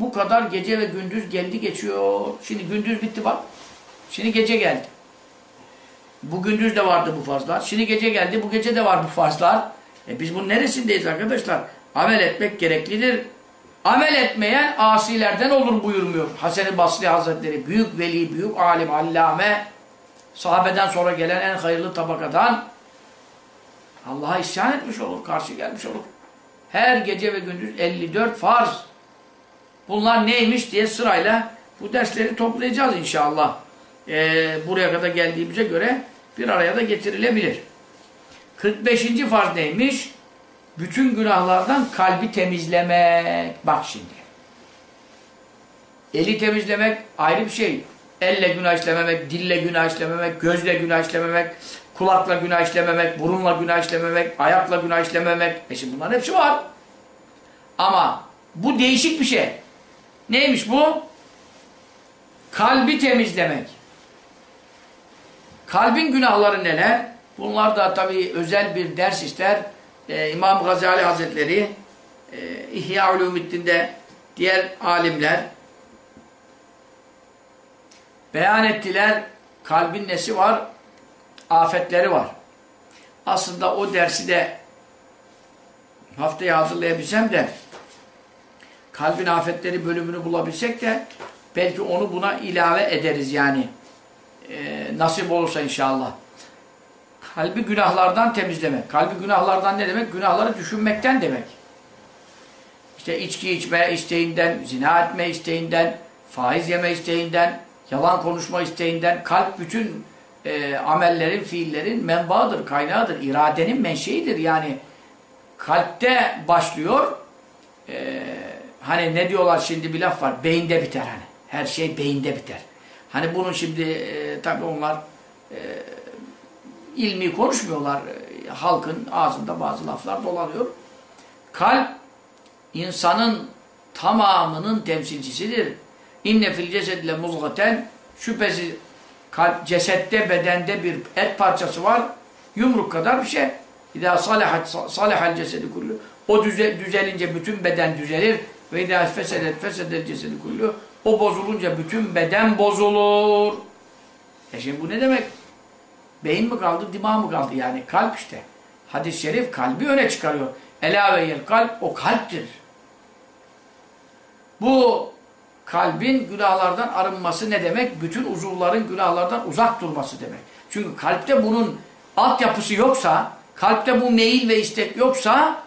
Bu kadar gece ve gündüz geldi geçiyor. Şimdi gündüz bitti bak. Şimdi gece geldi. Bu gündüz de vardı bu farzlar. Şimdi gece geldi. Bu gece de var bu farzlar. E biz bunun neresindeyiz arkadaşlar? Amel etmek gereklidir. Amel etmeyen asilerden olur buyurmuyor. Hasan-ı Basri Hazretleri büyük veli, büyük alim, allame sahabeden sonra gelen en hayırlı tabakadan Allah'a isyan etmiş olur, karşı gelmiş olur. Her gece ve gündüz 54 farz. Bunlar neymiş diye sırayla bu dersleri toplayacağız inşallah. Ee, buraya kadar geldiğimize göre bir araya da getirilebilir. 45. farz neymiş? Bütün günahlardan kalbi temizlemek. Bak şimdi. Eli temizlemek ayrı bir şey. Elle günah işlememek, dille günah işlememek, gözle günah işlememek, kulakla günah işlememek, burunla günah işlememek, ayakla günah işlememek. E şimdi bunların hepsi var. Ama bu değişik bir şey. Neymiş bu? Kalbi temizlemek. Kalbin günahları neler? Bunlar da tabii özel bir ders ister. Ee, İmam Gazali Hazretleri e, İhya Ulumiddin'de diğer alimler beyan ettiler. Kalbin nesi var? Afetleri var. Aslında o dersi de haftaya hazırlayabilsem de kalbin afetleri bölümünü bulabilsek de belki onu buna ilave ederiz yani. Ee, nasip olursa inşallah. Kalbi günahlardan temizlemek. Kalbi günahlardan ne demek? Günahları düşünmekten demek. İşte içki içme isteğinden, zina etme isteğinden, faiz yeme isteğinden, yalan konuşma isteğinden, kalp bütün e, amellerin, fiillerin menbaıdır, kaynağıdır, iradenin menşeidir. Yani kalpte başlıyor, e, hani ne diyorlar şimdi bir laf var, beyinde biter hani. Her şey beyinde biter. Hani bunun şimdi e, tabii onlar e, ilmi konuşmuyorlar. E, halkın ağzında bazı laflar dolanıyor. Kalp insanın tamamının temsilcisidir. İnne fil cesedle muzgaten şüphesiz kalp, cesette, bedende bir et parçası var. Yumruk kadar bir şey. İdâ salihal cesedi kullu. O düze, düzelince bütün beden düzelir. Ve idâ fesedet fesedel cesedi kullu. O bozulunca bütün beden bozulur. E şimdi bu ne demek? Beyin mi kaldı, dimağ mı kaldı? Yani kalp işte. Hadis-i şerif kalbi öne çıkarıyor. Ela ve kalp o kalptir. Bu kalbin günahlardan arınması ne demek? Bütün uzuvların günahlardan uzak durması demek. Çünkü kalpte bunun altyapısı yoksa, kalpte bu meyil ve istek yoksa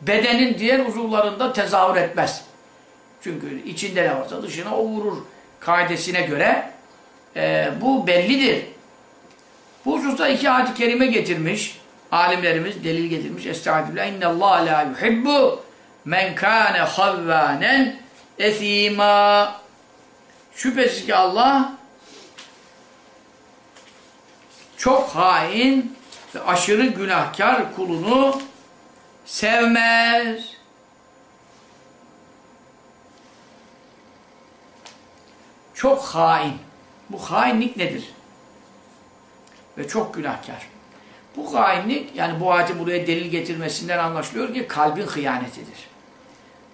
bedenin diğer uzuvlarında tezahür etmez. Çünkü içinde ne varsa dışına o vurur kaidesine göre e, bu bellidir. Bu hususta iki ayet-i kerime getirmiş. Alimlerimiz delil getirmiş. Estağfirullah. İnne Allah la yuhibbu men kâne havvânen esîmâ. Şüphesiz ki Allah çok hain ve aşırı günahkar kulunu sevmez. Çok hain. Bu hainlik nedir? Ve çok günahkar. Bu hainlik, yani bu ayeti buraya delil getirmesinden anlaşılıyor ki kalbin hıyanetidir.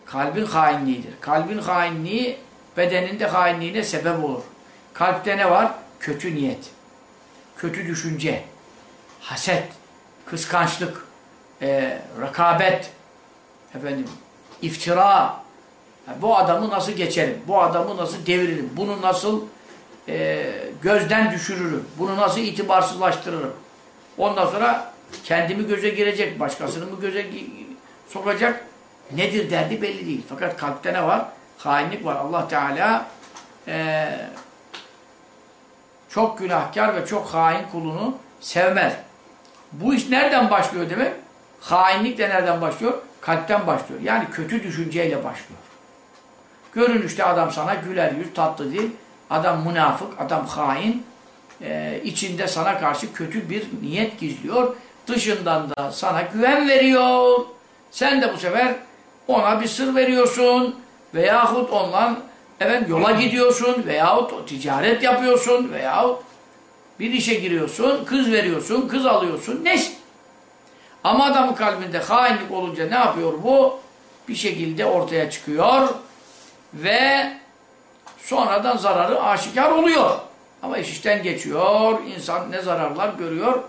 Kalbin hainliğidir. Kalbin hainliği bedeninde hainliğine sebep olur. Kalpte ne var? Kötü niyet, kötü düşünce, haset, kıskançlık, e, rekabet, efendim, iftira. Bu adamı nasıl geçerim? Bu adamı nasıl deviririm? Bunu nasıl e, gözden düşürürüm? Bunu nasıl itibarsızlaştırırım? Ondan sonra kendimi göze girecek, başkasını mı göze sokacak? Nedir derdi belli değil. Fakat kalpte ne var? Hainlik var. Allah Teala e, çok günahkar ve çok hain kulunu sevmez. Bu iş nereden başlıyor demek? Hainlik de nereden başlıyor? Kalpten başlıyor. Yani kötü düşünceyle başlıyor. Görünüşte adam sana güler yüz, tatlı değil. Adam münafık, adam hain. Ee, içinde sana karşı kötü bir niyet gizliyor. Dışından da sana güven veriyor. Sen de bu sefer ona bir sır veriyorsun. Veyahut ondan evet, yola gidiyorsun. Veyahut ticaret yapıyorsun. Veyahut bir işe giriyorsun. Kız veriyorsun. Kız alıyorsun. Neyse. Ama adamın kalbinde hainlik olunca ne yapıyor bu? Bir şekilde ortaya çıkıyor ve sonradan zararı aşikar oluyor. Ama iş işten geçiyor, insan ne zararlar görüyor.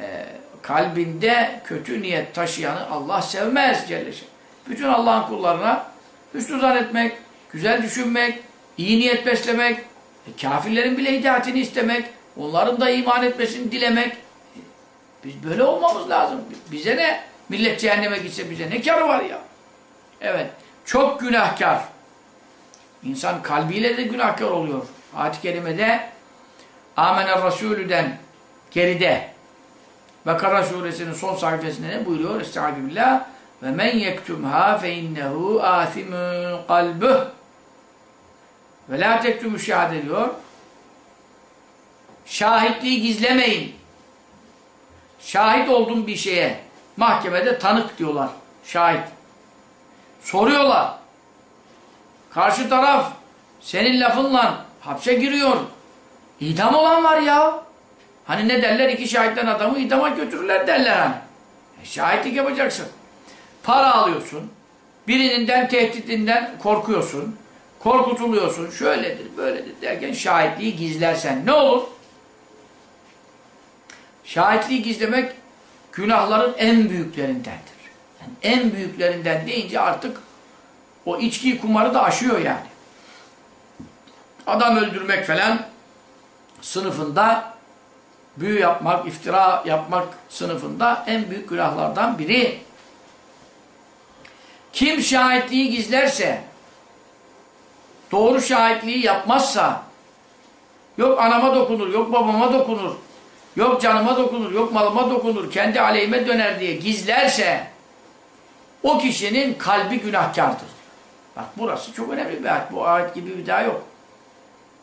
Ee, kalbinde kötü niyet taşıyanı Allah sevmez Celle Bütün Allah'ın kullarına hüsnü zannetmek, güzel düşünmek, iyi niyet beslemek, e, kafirlerin bile hidayetini istemek, onların da iman etmesini dilemek. Biz böyle olmamız lazım. Bize ne? Millet cehenneme gitse bize ne karı var ya? Evet. Çok günahkar. İnsan kalbiyle de günahkar oluyor. Ayet-i Kerime'de Amener Resulü'den geride Bekara suresinin son sayfasında ne buyuruyor? Estağfirullah. Ve men yektumha fe innehu athimun kalbuh. Ve la tektumu şehadet diyor. Şahitliği gizlemeyin. Şahit olduğum bir şeye mahkemede tanık diyorlar. Şahit. Soruyorlar. Karşı taraf senin lafınla hapse giriyor. İdam olan var ya. Hani ne derler? iki şahitten adamı idama götürürler derler hani. E, şahitlik yapacaksın. Para alıyorsun. Birininden tehditinden korkuyorsun. Korkutuluyorsun. Şöyledir, böyledir derken şahitliği gizlersen ne olur? Şahitliği gizlemek günahların en büyüklerindendir. Yani en büyüklerinden deyince artık o içki kumarı da aşıyor yani. Adam öldürmek falan sınıfında büyü yapmak, iftira yapmak sınıfında en büyük günahlardan biri. Kim şahitliği gizlerse, doğru şahitliği yapmazsa, yok anama dokunur, yok babama dokunur, yok canıma dokunur, yok malıma dokunur, kendi aleyhime döner diye gizlerse, o kişinin kalbi günahkardır. Bak burası çok önemli bir ayet. Bu ayet gibi bir daha yok.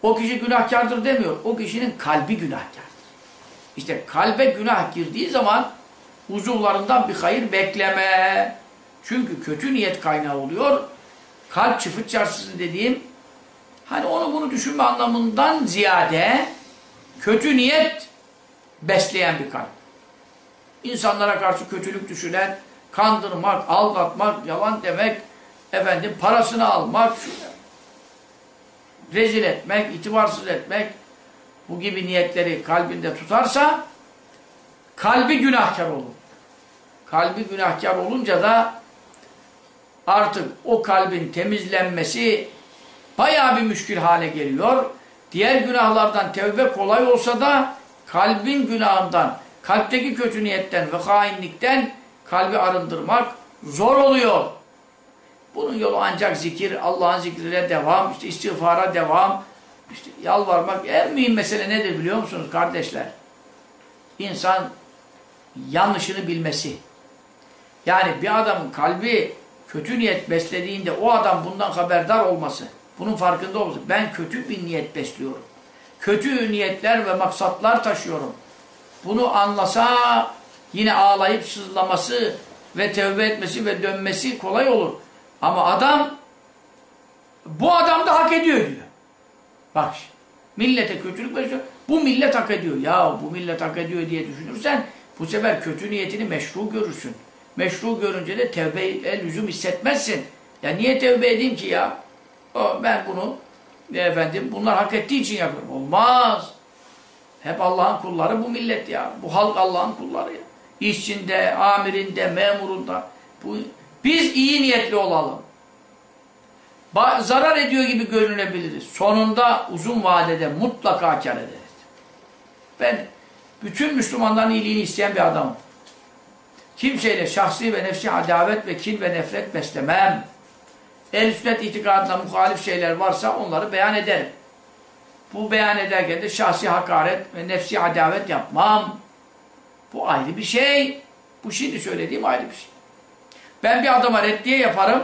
O kişi günahkardır demiyor. O kişinin kalbi günahkardır. İşte kalbe günah girdiği zaman uzuvlarından bir hayır bekleme. Çünkü kötü niyet kaynağı oluyor. Kalp çıfıt çarşısı dediğim hani onu bunu düşünme anlamından ziyade kötü niyet besleyen bir kalp. İnsanlara karşı kötülük düşünen, kandırmak, aldatmak, yalan demek, efendim parasını almak, rezil etmek, itibarsız etmek, bu gibi niyetleri kalbinde tutarsa kalbi günahkar olur. Kalbi günahkar olunca da artık o kalbin temizlenmesi bayağı bir müşkül hale geliyor. Diğer günahlardan tevbe kolay olsa da kalbin günahından, kalpteki kötü niyetten ve hainlikten kalbi arındırmak zor oluyor. Bunun yolu ancak zikir, Allah'ın zikrine devam, işte istiğfara devam, işte yalvarmak. En mühim mesele nedir biliyor musunuz kardeşler? İnsan yanlışını bilmesi. Yani bir adamın kalbi kötü niyet beslediğinde o adam bundan haberdar olması, bunun farkında olması. Ben kötü bir niyet besliyorum. Kötü niyetler ve maksatlar taşıyorum. Bunu anlasa yine ağlayıp sızlaması ve tevbe etmesi ve dönmesi kolay olur. Ama adam bu adam da hak ediyor diyor. Bak millete kötülük besliyor. Bu millet hak ediyor. Ya bu millet hak ediyor diye düşünürsen bu sefer kötü niyetini meşru görürsün. Meşru görünce de tevbeye lüzum hissetmezsin. Ya niye tevbe edeyim ki ya? O, ben bunu efendim bunlar hak ettiği için yapıyorum. Olmaz. Hep Allah'ın kulları bu millet ya. Bu halk Allah'ın kulları ya. İşçinde, amirinde, memurunda. Bu, biz iyi niyetli olalım. Ba zarar ediyor gibi görünebiliriz. Sonunda uzun vadede mutlaka kar ederiz. Ben bütün Müslümanların iyiliğini isteyen bir adamım. Kimseyle şahsi ve nefsi adavet ve kin ve nefret beslemem. El sünnet itikadına muhalif şeyler varsa onları beyan ederim. Bu beyan ederken de şahsi hakaret ve nefsi adavet yapmam. Bu ayrı bir şey. Bu şimdi söylediğim ayrı bir şey. Ben bir adama reddiye yaparım.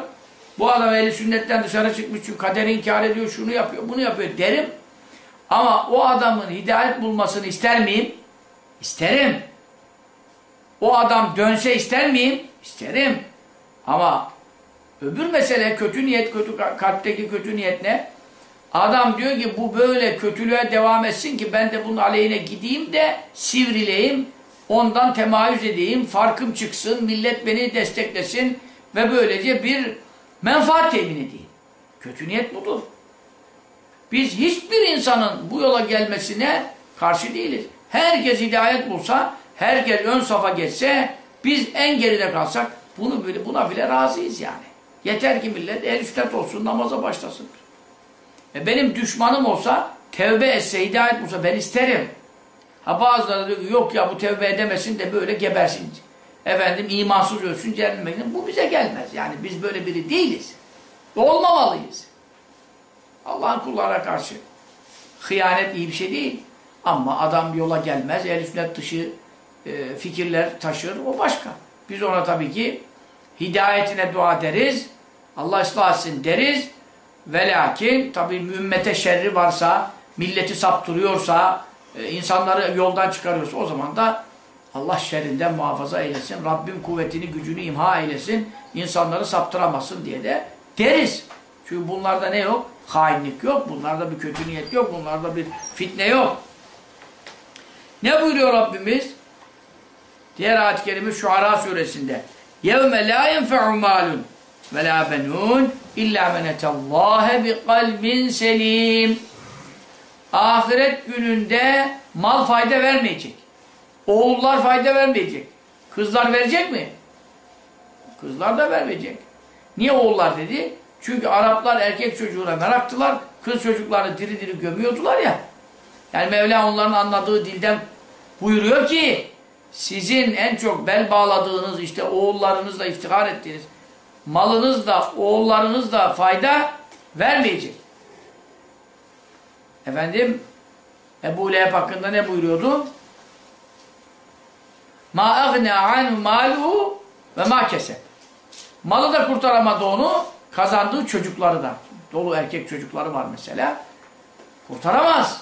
Bu adam eli sünnetten dışarı çıkmış çünkü kaderi inkar ediyor, şunu yapıyor, bunu yapıyor derim. Ama o adamın hidayet bulmasını ister miyim? İsterim. O adam dönse ister miyim? İsterim. Ama öbür mesele kötü niyet, kötü kalpteki kötü niyet ne? Adam diyor ki bu böyle kötülüğe devam etsin ki ben de bunun aleyhine gideyim de sivrileyim, ondan temayüz edeyim, farkım çıksın, millet beni desteklesin ve böylece bir menfaat temin edeyim. Kötü niyet budur. Biz hiçbir insanın bu yola gelmesine karşı değiliz. Herkes hidayet bulsa, herkes ön safa geçse, biz en geride kalsak bunu bile, buna bile razıyız yani. Yeter ki millet el üstet olsun, namaza başlasın. E benim düşmanım olsa, tevbe etse, hidayet bulsa ben isterim. Ha bazıları diyor ki yok ya bu tevbe edemesin de böyle gebersin. Efendim imansız ölsün cehenneme Bu bize gelmez. Yani biz böyle biri değiliz. Olmamalıyız. Allah'ın kullara karşı. Hıyanet iyi bir şey değil. Ama adam yola gelmez. El sünnet dışı e, fikirler taşır. O başka. Biz ona tabii ki hidayetine dua deriz. Allah ıslah etsin deriz. Ve lakin tabii ümmete şerri varsa, milleti saptırıyorsa, e, insanları yoldan çıkarıyorsa o zaman da Allah şerrinden muhafaza eylesin. Rabbim kuvvetini, gücünü imha eylesin. insanları saptıramasın diye de deriz. Çünkü bunlarda ne yok? Hainlik yok. Bunlarda bir kötü niyet yok. Bunlarda bir fitne yok. Ne buyuruyor Rabbimiz? Diğer ayet-i kerime Şuara suresinde. يَوْمَ لَا يَنْفَعُ مَالٌ وَلَا بَنُونَ اِلَّا مَنَ تَاللّٰهَ بِقَلْبٍ selim. Ahiret gününde mal fayda vermeyecek. Oğullar fayda vermeyecek. Kızlar verecek mi? Kızlar da vermeyecek. Niye oğullar dedi? Çünkü Araplar erkek çocuğuna meraktılar. Kız çocuklarını diri diri gömüyordular ya. Yani Mevla onların anladığı dilden buyuruyor ki sizin en çok bel bağladığınız işte oğullarınızla iftihar ettiğiniz malınız da oğullarınız da fayda vermeyecek. Efendim Ebu Leheb hakkında ne buyuruyordu? Ma agna an maluhu ve ma keseb. Malı da kurtaramadı onu, kazandığı çocukları da. Dolu erkek çocukları var mesela. Kurtaramaz.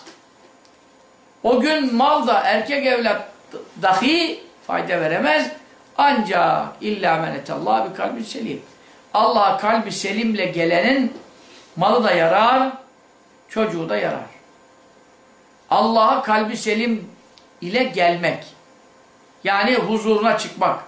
O gün mal da erkek evlat dahi fayda veremez. Ancak illa menetallah bir kalbi selim. Allah kalbi selimle gelenin malı da yarar, çocuğu da yarar. Allah'a kalbi selim ile gelmek. Yani huzuruna çıkmak.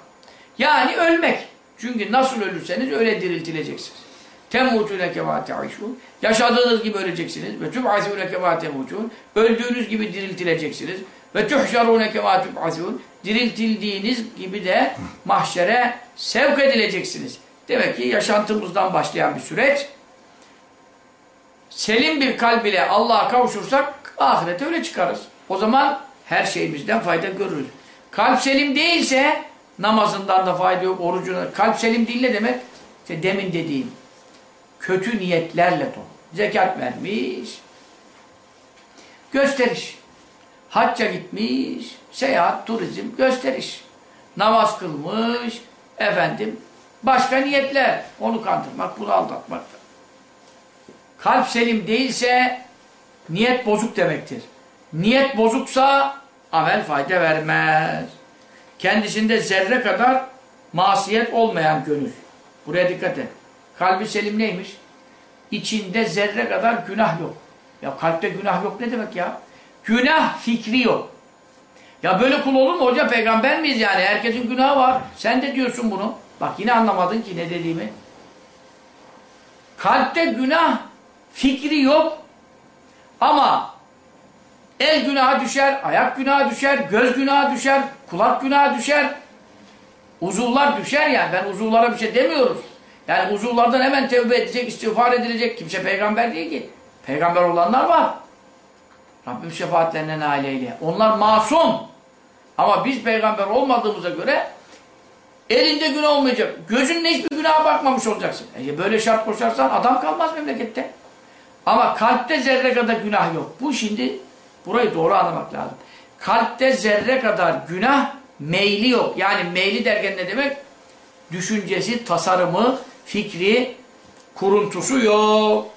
Yani ölmek. Çünkü nasıl ölürseniz öyle diriltileceksiniz. Temutune kema te'işun. Yaşadığınız gibi öleceksiniz. Ve tüb'asûne kema temutun. Öldüğünüz gibi diriltileceksiniz. Ve tuhşarûne kema tüb'asûn. Diriltildiğiniz gibi de mahşere sevk edileceksiniz. Demek ki yaşantımızdan başlayan bir süreç. Selim bir kalb ile Allah'a kavuşursak ahirete öyle çıkarız. O zaman her şeyimizden fayda görürüz. Kalp selim değilse namazından da fayda yok, orucuna. Kalp selim değil ne demek? İşte demin dediğim kötü niyetlerle dolu. Zekat vermiş, gösteriş. Hacca gitmiş, seyahat, turizm, gösteriş. Namaz kılmış, efendim, başka niyetler. Onu kandırmak, bunu aldatmak. Kalp selim değilse niyet bozuk demektir. Niyet bozuksa amel fayda vermez. Kendisinde zerre kadar masiyet olmayan gönül. Buraya dikkat et. Kalbi selim neymiş? İçinde zerre kadar günah yok. Ya kalpte günah yok ne demek ya? Günah fikri yok. Ya böyle kul olur mu hoca peygamber miyiz yani? Herkesin günahı var. Sen de diyorsun bunu. Bak yine anlamadın ki ne dediğimi. Kalpte günah fikri yok. Ama el günaha düşer, ayak günaha düşer, göz günaha düşer, kulak günaha düşer. Uzuvlar düşer yani. Ben uzuvlara bir şey demiyoruz. Yani uzuvlardan hemen tevbe edecek, istiğfar edilecek. Kimse peygamber değil ki. Peygamber olanlar var. Rabbim şefaatlerine nail eyle. Onlar masum. Ama biz peygamber olmadığımıza göre elinde günah olmayacak. Gözünle hiçbir günaha bakmamış olacaksın. E böyle şart koşarsan adam kalmaz memlekette. Ama kalpte zerre kadar günah yok. Bu şimdi burayı doğru anlamak lazım. Kalpte zerre kadar günah meyli yok. Yani meyli derken ne demek? Düşüncesi, tasarımı, fikri, kuruntusu yok.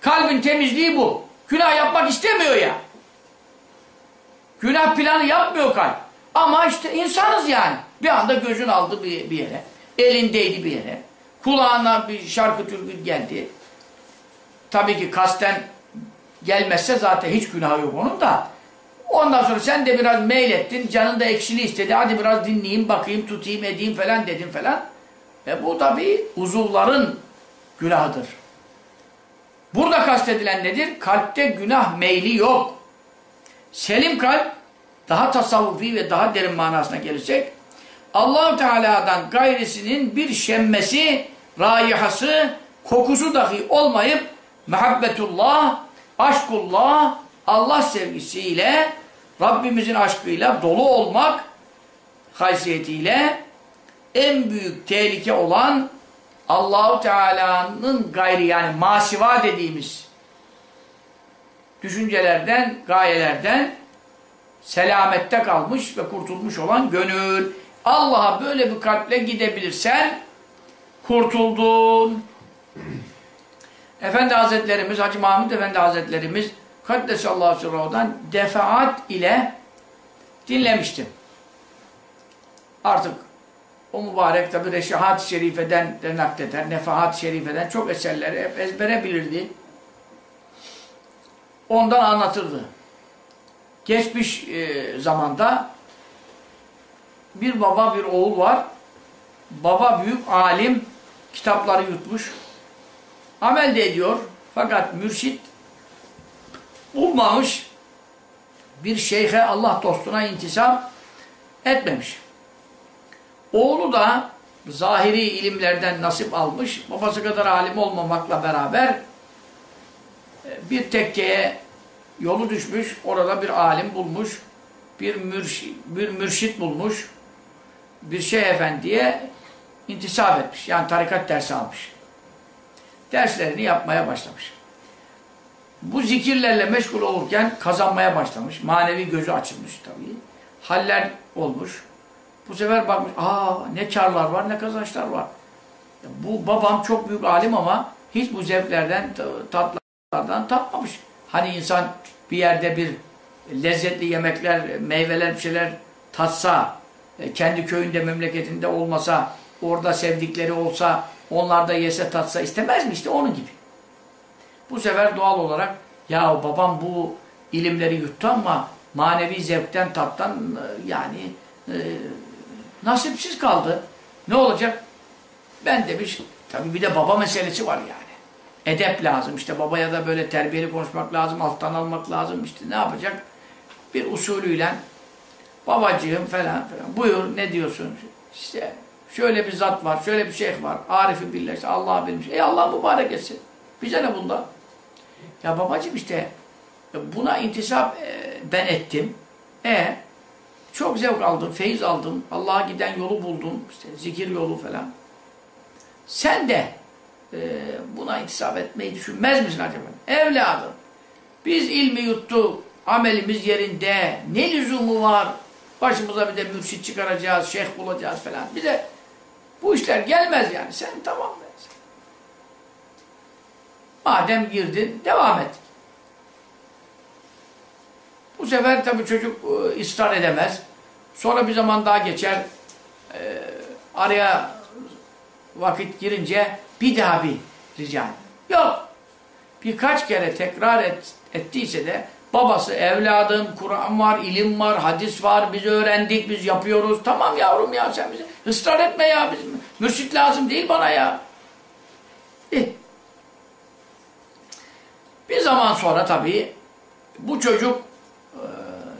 Kalbin temizliği bu. Günah yapmak istemiyor ya. Günah planı yapmıyor kalp. Ama işte insanız yani. Bir anda gözün aldı bir, bir yere. Elindeydi bir yere. Kulağına bir şarkı türkü geldi. Tabii ki kasten gelmezse zaten hiç günah yok onun da. Ondan sonra sen de biraz meylettin, canın da ekşili istedi. Hadi biraz dinleyeyim, bakayım, tutayım, edeyim falan dedin falan. E bu tabii uzuvların günahıdır. Burada kastedilen nedir? Kalpte günah meyli yok. Selim kalp daha tasavvufi ve daha derin manasına gelirsek Allahu Teala'dan gayrisinin bir şemmesi, raihası, kokusu dahi olmayıp muhabbetullah, aşkullah, Allah sevgisiyle Rabbimizin aşkıyla dolu olmak haysiyetiyle en büyük tehlike olan Allahu Teala'nın gayri yani masiva dediğimiz düşüncelerden, gayelerden selamette kalmış ve kurtulmuş olan gönül. Allah'a böyle bir kalple gidebilirsen kurtuldun. Efendi Hazretlerimiz, Hacı Mahmud Efendi Hazretlerimiz Kaddesallahu sırrıdan defaat ile dinlemiştim. Artık o mübarek tabi Reşahat-ı Şerife'den de nakleder, Nefahat-ı Şerife'den çok eserleri hep ezbere bilirdi. Ondan anlatırdı. Geçmiş e, zamanda bir baba bir oğul var. Baba büyük alim kitapları yutmuş. Amel de ediyor. Fakat mürşit bulmamış bir şeyhe Allah dostuna intisam etmemiş. Oğlu da zahiri ilimlerden nasip almış. Babası kadar alim olmamakla beraber bir tekkeye yolu düşmüş. Orada bir alim bulmuş. Bir mürşit, bir mürşit bulmuş. Bir şeyh efendiye intisap etmiş. Yani tarikat dersi almış. Derslerini yapmaya başlamış. Bu zikirlerle meşgul olurken kazanmaya başlamış. Manevi gözü açılmış tabii. Haller olmuş. Bu sefer bakmış, aa ne karlar var, ne kazançlar var. Bu babam çok büyük alim ama hiç bu zevklerden, tatlardan tatmamış. Hani insan bir yerde bir lezzetli yemekler, meyveler, bir şeyler tatsa, e, kendi köyünde, memleketinde olmasa, orada sevdikleri olsa, onlar da yese tatsa istemez mi? İşte onun gibi. Bu sefer doğal olarak ya babam bu ilimleri yuttu ama manevi zevkten tattan e, yani e, nasipsiz kaldı. Ne olacak? Ben demiş, tabii bir de baba meselesi var yani. Edep lazım. İşte babaya da böyle terbiyeli konuşmak lazım, alttan almak lazım. İşte ne yapacak? Bir usulüyle babacığım falan falan. Buyur ne diyorsun? İşte şöyle bir zat var, şöyle bir şeyh var. Arifi billah, Allah'a bilmiş. Ey Allah mübarek etsin. Bize ne bunda? Ya babacığım işte buna intisap e, ben ettim. E çok zevk aldım, feyiz aldım. Allah'a giden yolu buldum. İşte zikir yolu falan. Sen de e, buna intisap etmeyi düşünmez misin acaba? Evladım, biz ilmi yuttuk, amelimiz yerinde, ne lüzumu var? Başımıza bir de mürşit çıkaracağız, şeyh bulacağız falan. Bize bu işler gelmez yani. Sen tamam dersin. Madem girdin, devam et. Bu sefer tabii çocuk e, ısrar edemez. Sonra bir zaman daha geçer. E, araya vakit girince bir daha bir rica Yok. Birkaç kere tekrar et, ettiyse de babası, evladım, Kur'an var, ilim var, hadis var, biz öğrendik, biz yapıyoruz. Tamam yavrum ya sen bize ısrar etme ya. Biz, mürşit lazım değil bana ya. Eh. Bir zaman sonra tabii bu çocuk e,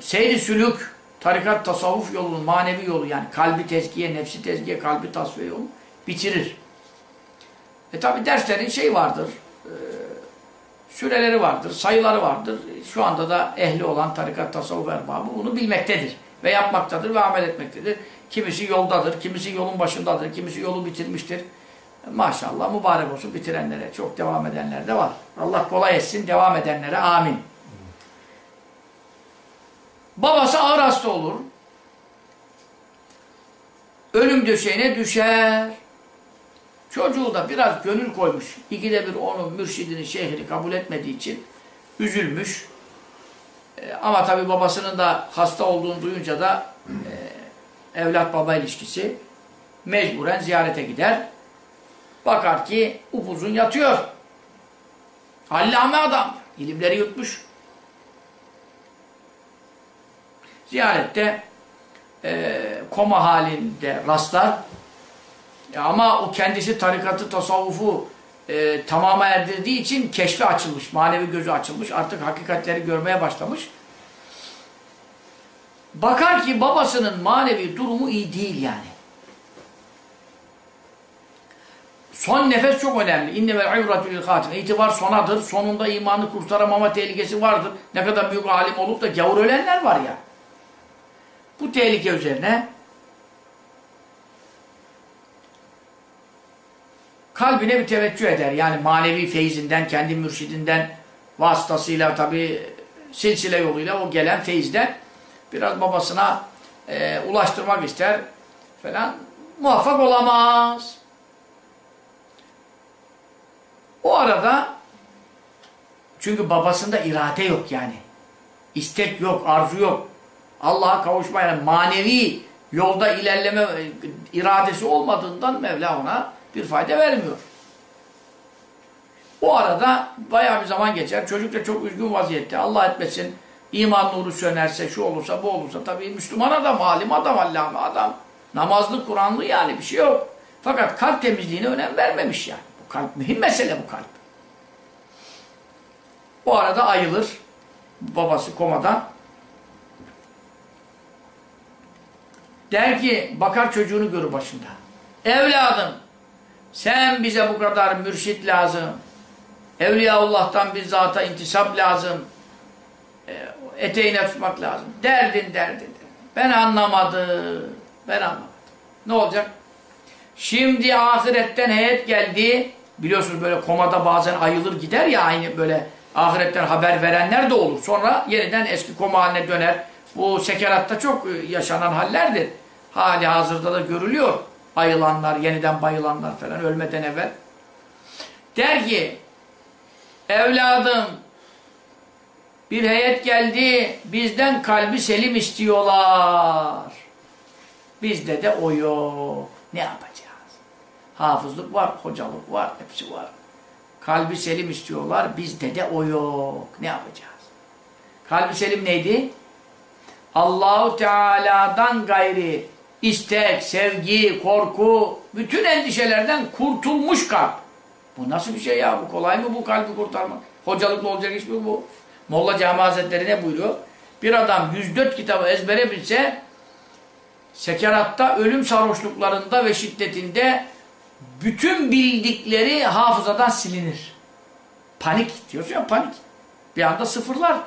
seyri sülük, tarikat tasavvuf yolunun manevi yolu yani kalbi tezkiye, nefsi tezkiye, kalbi tasfiye yolu bitirir. E tabi derslerin şey vardır, e, süreleri vardır, sayıları vardır. Şu anda da ehli olan tarikat tasavvuf erbabı bunu bilmektedir ve yapmaktadır ve amel etmektedir. Kimisi yoldadır, kimisi yolun başındadır, kimisi yolu bitirmiştir. Maşallah mübarek olsun bitirenlere, çok devam edenler de var. Allah kolay etsin devam edenlere amin. Babası ağır hasta olur. Ölüm döşeğine düşer. Çocuğu da biraz gönül koymuş. İkide bir onun mürşidini, şeyhini kabul etmediği için üzülmüş. Ee, ama tabi babasının da hasta olduğunu duyunca da e, evlat baba ilişkisi mecburen ziyarete gider. Bakar ki upuzun yatıyor. Allame adam. İlimleri yutmuş. Ziyarette e, koma halinde rastlar. Ama o kendisi tarikatı, tasavvufu e, tamama erdirdiği için keşfi açılmış, manevi gözü açılmış. Artık hakikatleri görmeye başlamış. Bakar ki babasının manevi durumu iyi değil yani. Son nefes çok önemli. İnne vel ibretü lil hatime. İtibar sonadır. Sonunda imanı kurtaramama tehlikesi vardır. Ne kadar büyük alim olup da gavur ölenler var ya. Bu tehlike üzerine kalbine bir teveccüh eder. Yani manevi feyzinden, kendi mürşidinden vasıtasıyla tabi silsile yoluyla o gelen feyizden biraz babasına e, ulaştırmak ister falan. Muvaffak olamaz. O arada çünkü babasında irade yok yani. İstek yok, arzu yok. Allah'a kavuşmaya manevi yolda ilerleme e, iradesi olmadığından Mevla ona bir fayda vermiyor. O arada bayağı bir zaman geçer. Çocuk da çok üzgün vaziyette. Allah etmesin iman nuru sönerse, şu olursa, bu olursa. Tabii Müslüman adam, alim adam, allame adam. Namazlı, Kur'anlı yani bir şey yok. Fakat kalp temizliğine önem vermemiş yani. Bu kalp, mühim mesele bu kalp. O arada ayılır. Babası komadan. Der ki bakar çocuğunu görür başında. Evladım sen bize bu kadar mürşit lazım. Evliyaullah'tan bir zata intisap lazım. E, eteğine tutmak lazım. Derdin derdin. Ben anlamadım. Ben anlamadım. Ne olacak? Şimdi ahiretten heyet geldi. Biliyorsunuz böyle komada bazen ayılır gider ya aynı böyle ahiretten haber verenler de olur. Sonra yeniden eski koma haline döner. Bu sekeratta çok yaşanan hallerdir. Hali hazırda da görülüyor. Ayılanlar, yeniden bayılanlar falan ölmeden evvel. Der ki evladım bir heyet geldi bizden kalbi selim istiyorlar. Bizde de o yok. Ne yapacağız? Hafızlık var, hocalık var, hepsi var. Kalbi selim istiyorlar, bizde de o yok. Ne yapacağız? Kalbi selim neydi? Allahu Teala'dan gayri istek, sevgi, korku, bütün endişelerden kurtulmuş kalp. Bu nasıl bir şey ya? Bu kolay mı bu kalbi kurtarmak? Hocalıkla olacak iş mi bu? Molla Cami Hazretleri ne buyuruyor? Bir adam 104 kitabı ezbere bilse sekeratta, ölüm sarhoşluklarında ve şiddetinde bütün bildikleri hafızadan silinir. Panik diyorsun ya panik. Bir anda sıfırlar.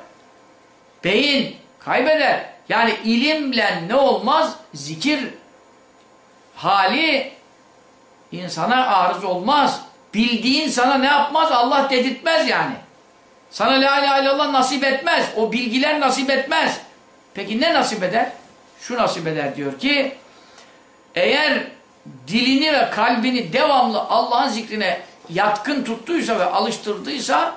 Beyin kaybeder. Yani ilimle ne olmaz? Zikir hali insana arız olmaz. Bildiğin sana ne yapmaz? Allah dedirtmez yani. Sana la ilahe illallah nasip etmez. O bilgiler nasip etmez. Peki ne nasip eder? Şu nasip eder diyor ki eğer dilini ve kalbini devamlı Allah'ın zikrine yatkın tuttuysa ve alıştırdıysa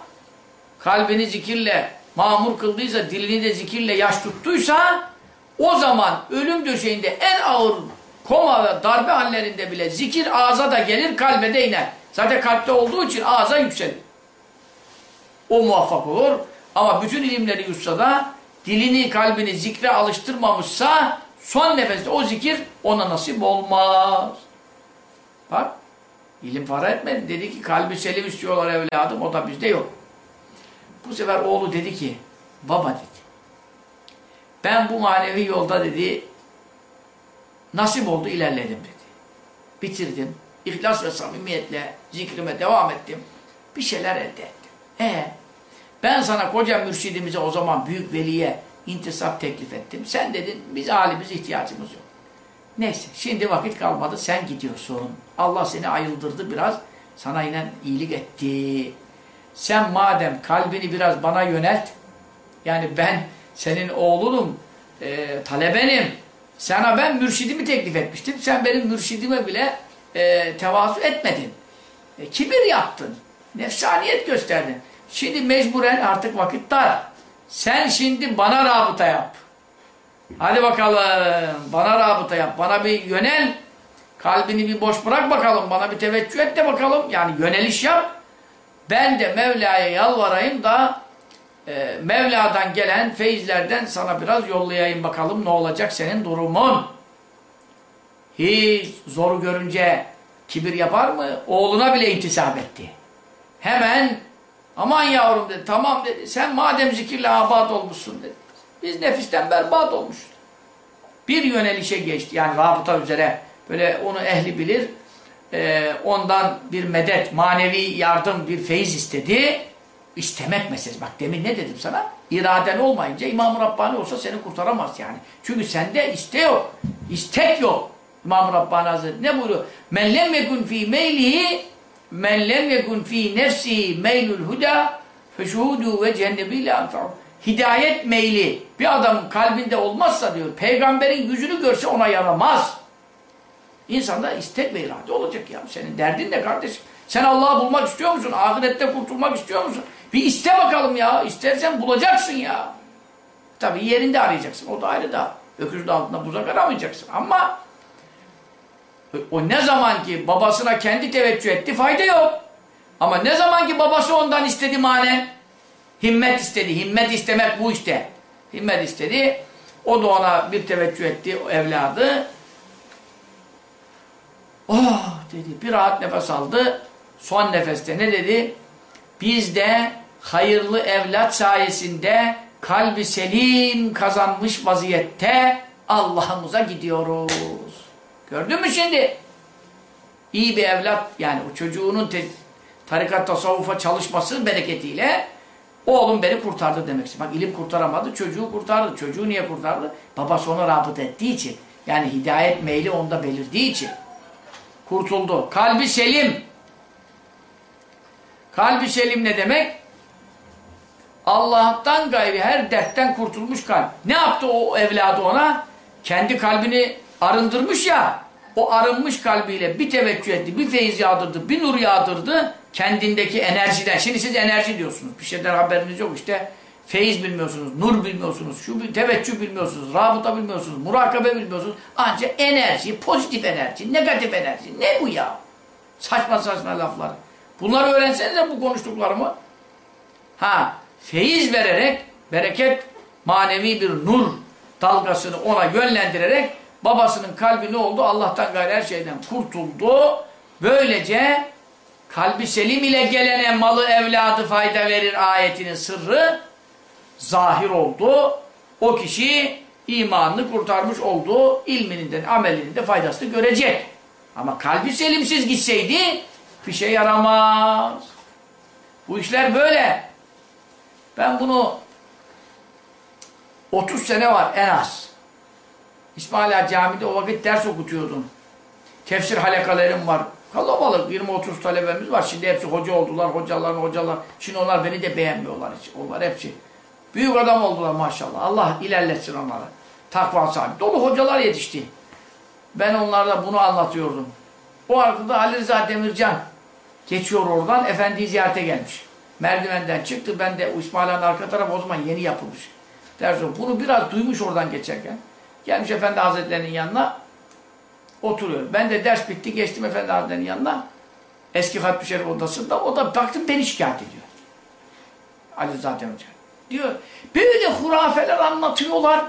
kalbini zikirle mamur kıldıysa, dilini de zikirle yaş tuttuysa o zaman ölüm döşeğinde en ağır koma ve darbe hallerinde bile zikir ağza da gelir, kalbe de iner. Zaten kalpte olduğu için ağza yükselir. O muvaffak olur. Ama bütün ilimleri yutsa da dilini, kalbini zikre alıştırmamışsa son nefeste o zikir ona nasip olmaz. Bak, ilim para etmedi. Dedi ki kalbi selim istiyorlar evladım, o da bizde yok. Bu sefer oğlu dedi ki, baba dedi, ben bu manevi yolda dedi, nasip oldu ilerledim dedi. Bitirdim, ihlas ve samimiyetle zikrime devam ettim, bir şeyler elde ettim. E ben sana koca mürşidimize o zaman büyük veliye intisap teklif ettim. Sen dedin biz halimiz ihtiyacımız yok. Neyse şimdi vakit kalmadı sen gidiyorsun. Allah seni ayıldırdı biraz. Sana yine iyilik etti. Sen madem kalbini biraz bana yönelt. Yani ben senin oğlunum, e, talebenim. Sana ben mürşidimi teklif etmiştim. Sen benim mürşidime bile e, tevazu etmedin. E, kibir yaptın. Nefsaniyet gösterdin. Şimdi mecburen artık vakit dar. Sen şimdi bana rabıta yap. Hadi bakalım. Bana rabıta yap. Bana bir yönel. Kalbini bir boş bırak bakalım. Bana bir teveccüh et de bakalım. Yani yöneliş yap. Ben de Mevla'ya yalvarayım da e, Mevla'dan gelen feyizlerden sana biraz yollayayım bakalım ne olacak senin durumun. Hiç zoru görünce kibir yapar mı? Oğluna bile intisap etti. Hemen aman yavrum dedi tamam dedi sen madem zikirle abad olmuşsun dedi. Biz nefisten berbat olmuşuz. Bir yönelişe geçti yani rabıta üzere böyle onu ehli bilir e, ondan bir medet manevi yardım bir feyiz istedi. İstemek meselesi. Bak demin ne dedim sana? İraden olmayınca İmam-ı Rabbani olsa seni kurtaramaz yani. Çünkü sende iste yok. İstek yok. İmam-ı Rabbani Hazretleri ne buyuruyor? Men lem yekun fi meylihi men lem yekun fi nefsi meylül huda feşuhudu ve cennebiyle anfa'u. Hidayet meyli bir adamın kalbinde olmazsa diyor, peygamberin yüzünü görse ona yaramaz. İnsanda istek ve irade olacak ya. Senin derdin ne kardeşim? Sen Allah'ı bulmak istiyor musun? Ahirette kurtulmak istiyor musun? Bir iste bakalım ya. İstersen bulacaksın ya. Tabii yerinde arayacaksın. O da ayrı da. Öküzün altında buzak aramayacaksın. Ama o ne zaman ki babasına kendi teveccüh etti fayda yok. Ama ne zaman ki babası ondan istedi manen himmet istedi. Himmet istemek bu işte. Himmet istedi. O da ona bir teveccüh etti o evladı. Oh dedi. Bir rahat nefes aldı. Son nefeste ne dedi? Biz de hayırlı evlat sayesinde kalbi selim kazanmış vaziyette Allah'ımıza gidiyoruz. Gördün mü şimdi? İyi bir evlat yani o çocuğunun tarikat tasavvufa çalışması bereketiyle oğlum beni kurtardı demek. Bak ilim kurtaramadı, çocuğu kurtardı. Çocuğu niye kurtardı? Babası ona rabıt ettiği için. Yani hidayet meyli onda belirdiği için. Kurtuldu. Kalbi selim. Kalbi selim ne demek? Allah'tan gayri her dertten kurtulmuş kalp. Ne yaptı o evladı ona? Kendi kalbini arındırmış ya, o arınmış kalbiyle bir teveccüh etti, bir feyiz yağdırdı, bir nur yağdırdı kendindeki enerjiden. Şimdi siz enerji diyorsunuz. Bir şeyden haberiniz yok işte. Feyiz bilmiyorsunuz, nur bilmiyorsunuz, şu teveccüh bilmiyorsunuz, rabıta bilmiyorsunuz, murakabe bilmiyorsunuz. Ancak enerji, pozitif enerji, negatif enerji. Ne bu ya? Saçma saçma laflar. Bunları öğrenseniz de bu konuştuklarımı. Ha, feyiz vererek, bereket manevi bir nur dalgasını ona yönlendirerek babasının kalbi ne oldu? Allah'tan gayrı her şeyden kurtuldu. Böylece kalbi selim ile gelene malı evladı fayda verir ayetinin sırrı zahir oldu. O kişi imanını kurtarmış oldu. ilminin amelinin de faydasını görecek. Ama kalbi selimsiz gitseydi bir şey yaramaz. Bu işler böyle. Ben bunu 30 sene var en az. İsmaila Camii'de o vakit ders okutuyordum. Tefsir halekalarım var. Kalabalık 20-30 talebemiz var. Şimdi hepsi hoca oldular. Hocaların hocalar. Şimdi onlar beni de beğenmiyorlar hiç. Onlar hepsi. Büyük adam oldular maşallah. Allah ilerletsin onları. Takva sahibi. Dolu hocalar yetişti. Ben onlarda bunu anlatıyordum. O arkada Ali Rıza Demircan geçiyor oradan. Efendiyi ziyarete gelmiş. Merdivenden çıktı. Ben de İsmaila'nın arka tarafı o zaman yeni yapılmış. Ders. Bunu biraz duymuş oradan geçerken. Gelmiş Efendi Hazretleri'nin yanına oturuyor. Ben de ders bitti geçtim Efendi Hazretleri'nin yanına. Eski Hatmi Şerif odasında. O da baktım beni şikayet ediyor. Ali Rıza Demircan. Diyor. Böyle hurafeler anlatıyorlar.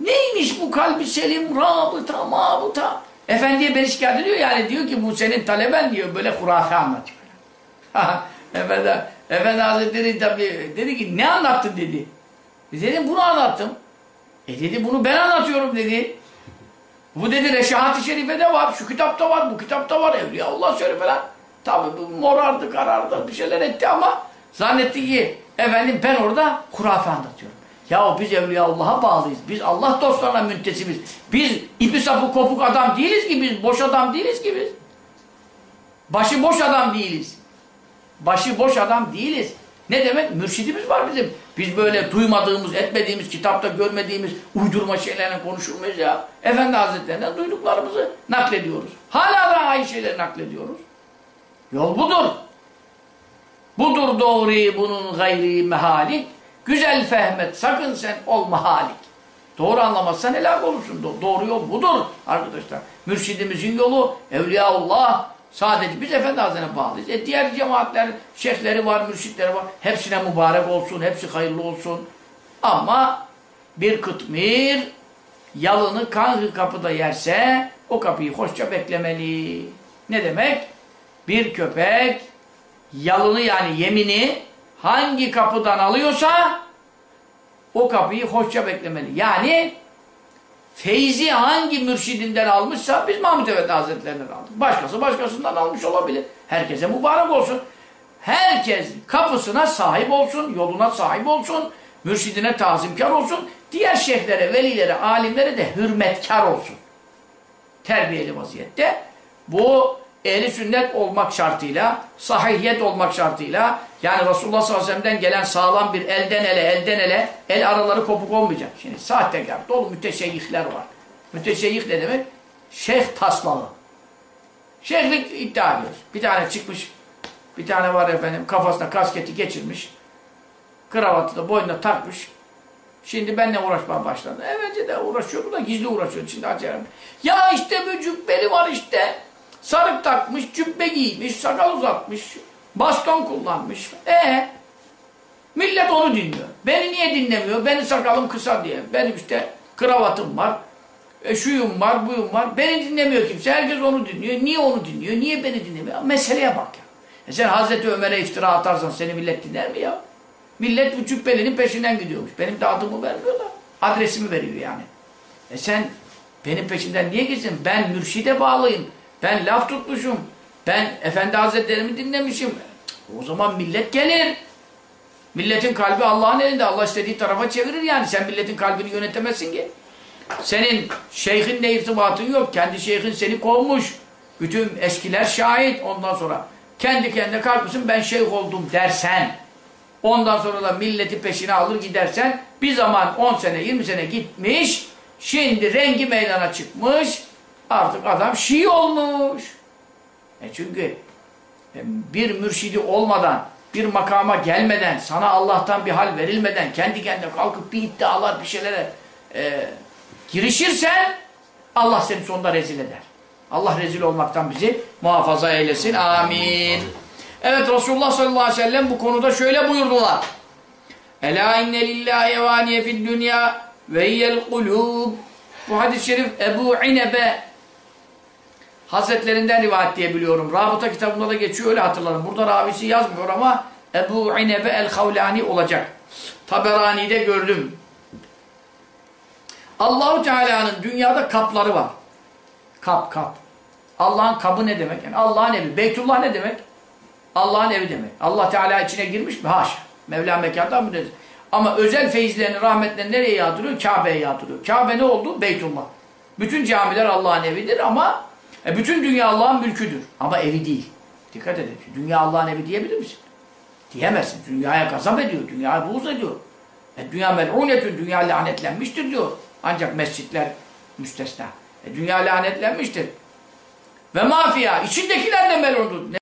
Neymiş bu kalbi selim, rabıta, mabıta. Efendiye beni şikayet ediyor yani diyor ki bu senin taleben diyor böyle hurafe anlatıyor. Efendi, Efendi Hazretleri tabi dedi ki ne anlattın dedi. E dedim bunu anlattım. E dedi bunu ben anlatıyorum dedi. Bu dedi Reşahat-ı Şerife'de var, şu kitapta var, bu kitapta var, Evliyaullah söyle falan. Tabi bu morardı, karardı, bir şeyler etti ama zannetti ki efendim ben orada hurafe anlatıyorum. Ya biz Evliyaullah'a bağlıyız. Biz Allah dostlarına müntesibiz. Biz ipi sapı kopuk adam değiliz ki biz. Boş adam değiliz ki biz. Başı boş adam değiliz. Başı boş adam değiliz. Ne demek? Mürşidimiz var bizim. Biz böyle duymadığımız, etmediğimiz, kitapta görmediğimiz uydurma şeylerle konuşulmayız ya. Efendi Hazretlerinden duyduklarımızı naklediyoruz. Hala da aynı şeyleri naklediyoruz. Yol budur. Budur doğru bunun gayri mehalik. Güzel fehmet, sakın sen olma halik. Doğru anlamazsan helak olursun. Do doğru yol budur arkadaşlar. Mürşidimizin yolu Evliyaullah. Sadece biz Efendi Hazretleri'ne bağlıyız. E diğer cemaatler, şeyhleri var, mürşitleri var. Hepsine mübarek olsun, hepsi hayırlı olsun. Ama bir kıtmir yalını kan kapıda yerse o kapıyı hoşça beklemeli. Ne demek? Bir köpek yalını yani yemini hangi kapıdan alıyorsa o kapıyı hoşça beklemeli. Yani feyzi hangi mürşidinden almışsa biz Mahmud Efendi Hazretlerinden aldık. Başkası başkasından almış olabilir. Herkese mübarek olsun. Herkes kapısına sahip olsun, yoluna sahip olsun, mürşidine tazimkar olsun, diğer şeyhlere, velilere, alimlere de hürmetkar olsun. Terbiyeli vaziyette. Bu ehli sünnet olmak şartıyla, sahihiyet olmak şartıyla, yani Resulullah sallallahu aleyhi ve sellem'den gelen sağlam bir elden ele, elden ele, el araları kopuk olmayacak. Şimdi sahtekar, dolu müteşeyyihler var. Müteşeyyih ne demek? Şeyh taslağı. Şeyhlik iddia ediyoruz. Bir tane çıkmış, bir tane var efendim, kafasına kasketi geçirmiş, kravatı da boynuna takmış, Şimdi benimle uğraşmaya başladı. Evvelce de uğraşıyordu da gizli uğraşıyordu. Şimdi acayip. Ya işte cübbeli var işte. Sarık takmış, cübbe giymiş, sakal uzatmış, baston kullanmış. E millet onu dinliyor. Beni niye dinlemiyor? Benim sakalım kısa diye. Benim işte kravatım var, e, şuyum var, buyum var. Beni dinlemiyor kimse. Herkes onu dinliyor. Niye onu dinliyor? Niye beni dinlemiyor? Meseleye bak ya. E sen Hazreti Ömer'e iftira atarsan seni millet dinler mi ya? Millet bu cübbelinin peşinden gidiyormuş. Benim de adımı vermiyor da adresimi veriyor yani. E sen benim peşimden niye gitsin? Ben mürşide bağlıyım. Ben laf tutmuşum. Ben Efendi Hazretlerimi dinlemişim. O zaman millet gelir. Milletin kalbi Allah'ın elinde. Allah istediği tarafa çevirir yani. Sen milletin kalbini yönetemezsin ki. Senin şeyhinle irtibatın yok. Kendi şeyhin seni kovmuş. Bütün eskiler şahit. Ondan sonra kendi kendine kalkmışsın ben şeyh oldum dersen ondan sonra da milleti peşine alır gidersen bir zaman 10 sene 20 sene gitmiş şimdi rengi meydana çıkmış artık adam Şii olmuş. E çünkü e, bir mürşidi olmadan bir makama gelmeden sana Allah'tan bir hal verilmeden kendi kendine kalkıp bir iddialar bir şeylere e, girişirsen Allah seni sonunda rezil eder. Allah rezil olmaktan bizi muhafaza eylesin. Amin. Evet Resulullah sallallahu aleyhi ve sellem bu konuda şöyle buyurdular. Ela inne lillahi evaniye fid dünya ve hiyel kulub. Bu hadis-i şerif Ebu İnebe Hazretlerinden rivayet diye biliyorum. Rabıta kitabında da geçiyor öyle hatırladım. Burada ravisi yazmıyor ama Ebu İnebe el-Havlani olacak. Taberani'de gördüm. Allahu Teala'nın dünyada kapları var. Kap kap. Allah'ın kabı ne demek? Yani Allah'ın evi. Beytullah ne demek? Allah'ın evi demek. Allah Teala içine girmiş mi? Haşa. Mevla mekandan mı dedi? Ama özel feyizlerini, rahmetlerini nereye yağdırıyor? Kabe'ye yağdırıyor. Kabe ne oldu? Beytullah. Bütün camiler Allah'ın evidir ama e, bütün dünya Allah'ın mülküdür. Ama evi değil. Dikkat edin. Dünya Allah'ın evi diyebilir misin? Diyemezsin. Dünyaya gazap ediyor. Dünyaya buğz ediyor. E, dünya mel'unetün. Dünya lanetlenmiştir diyor. Ancak mescitler müstesna. E, dünya lanetlenmiştir. Ve mafya. içindekiler de melundur.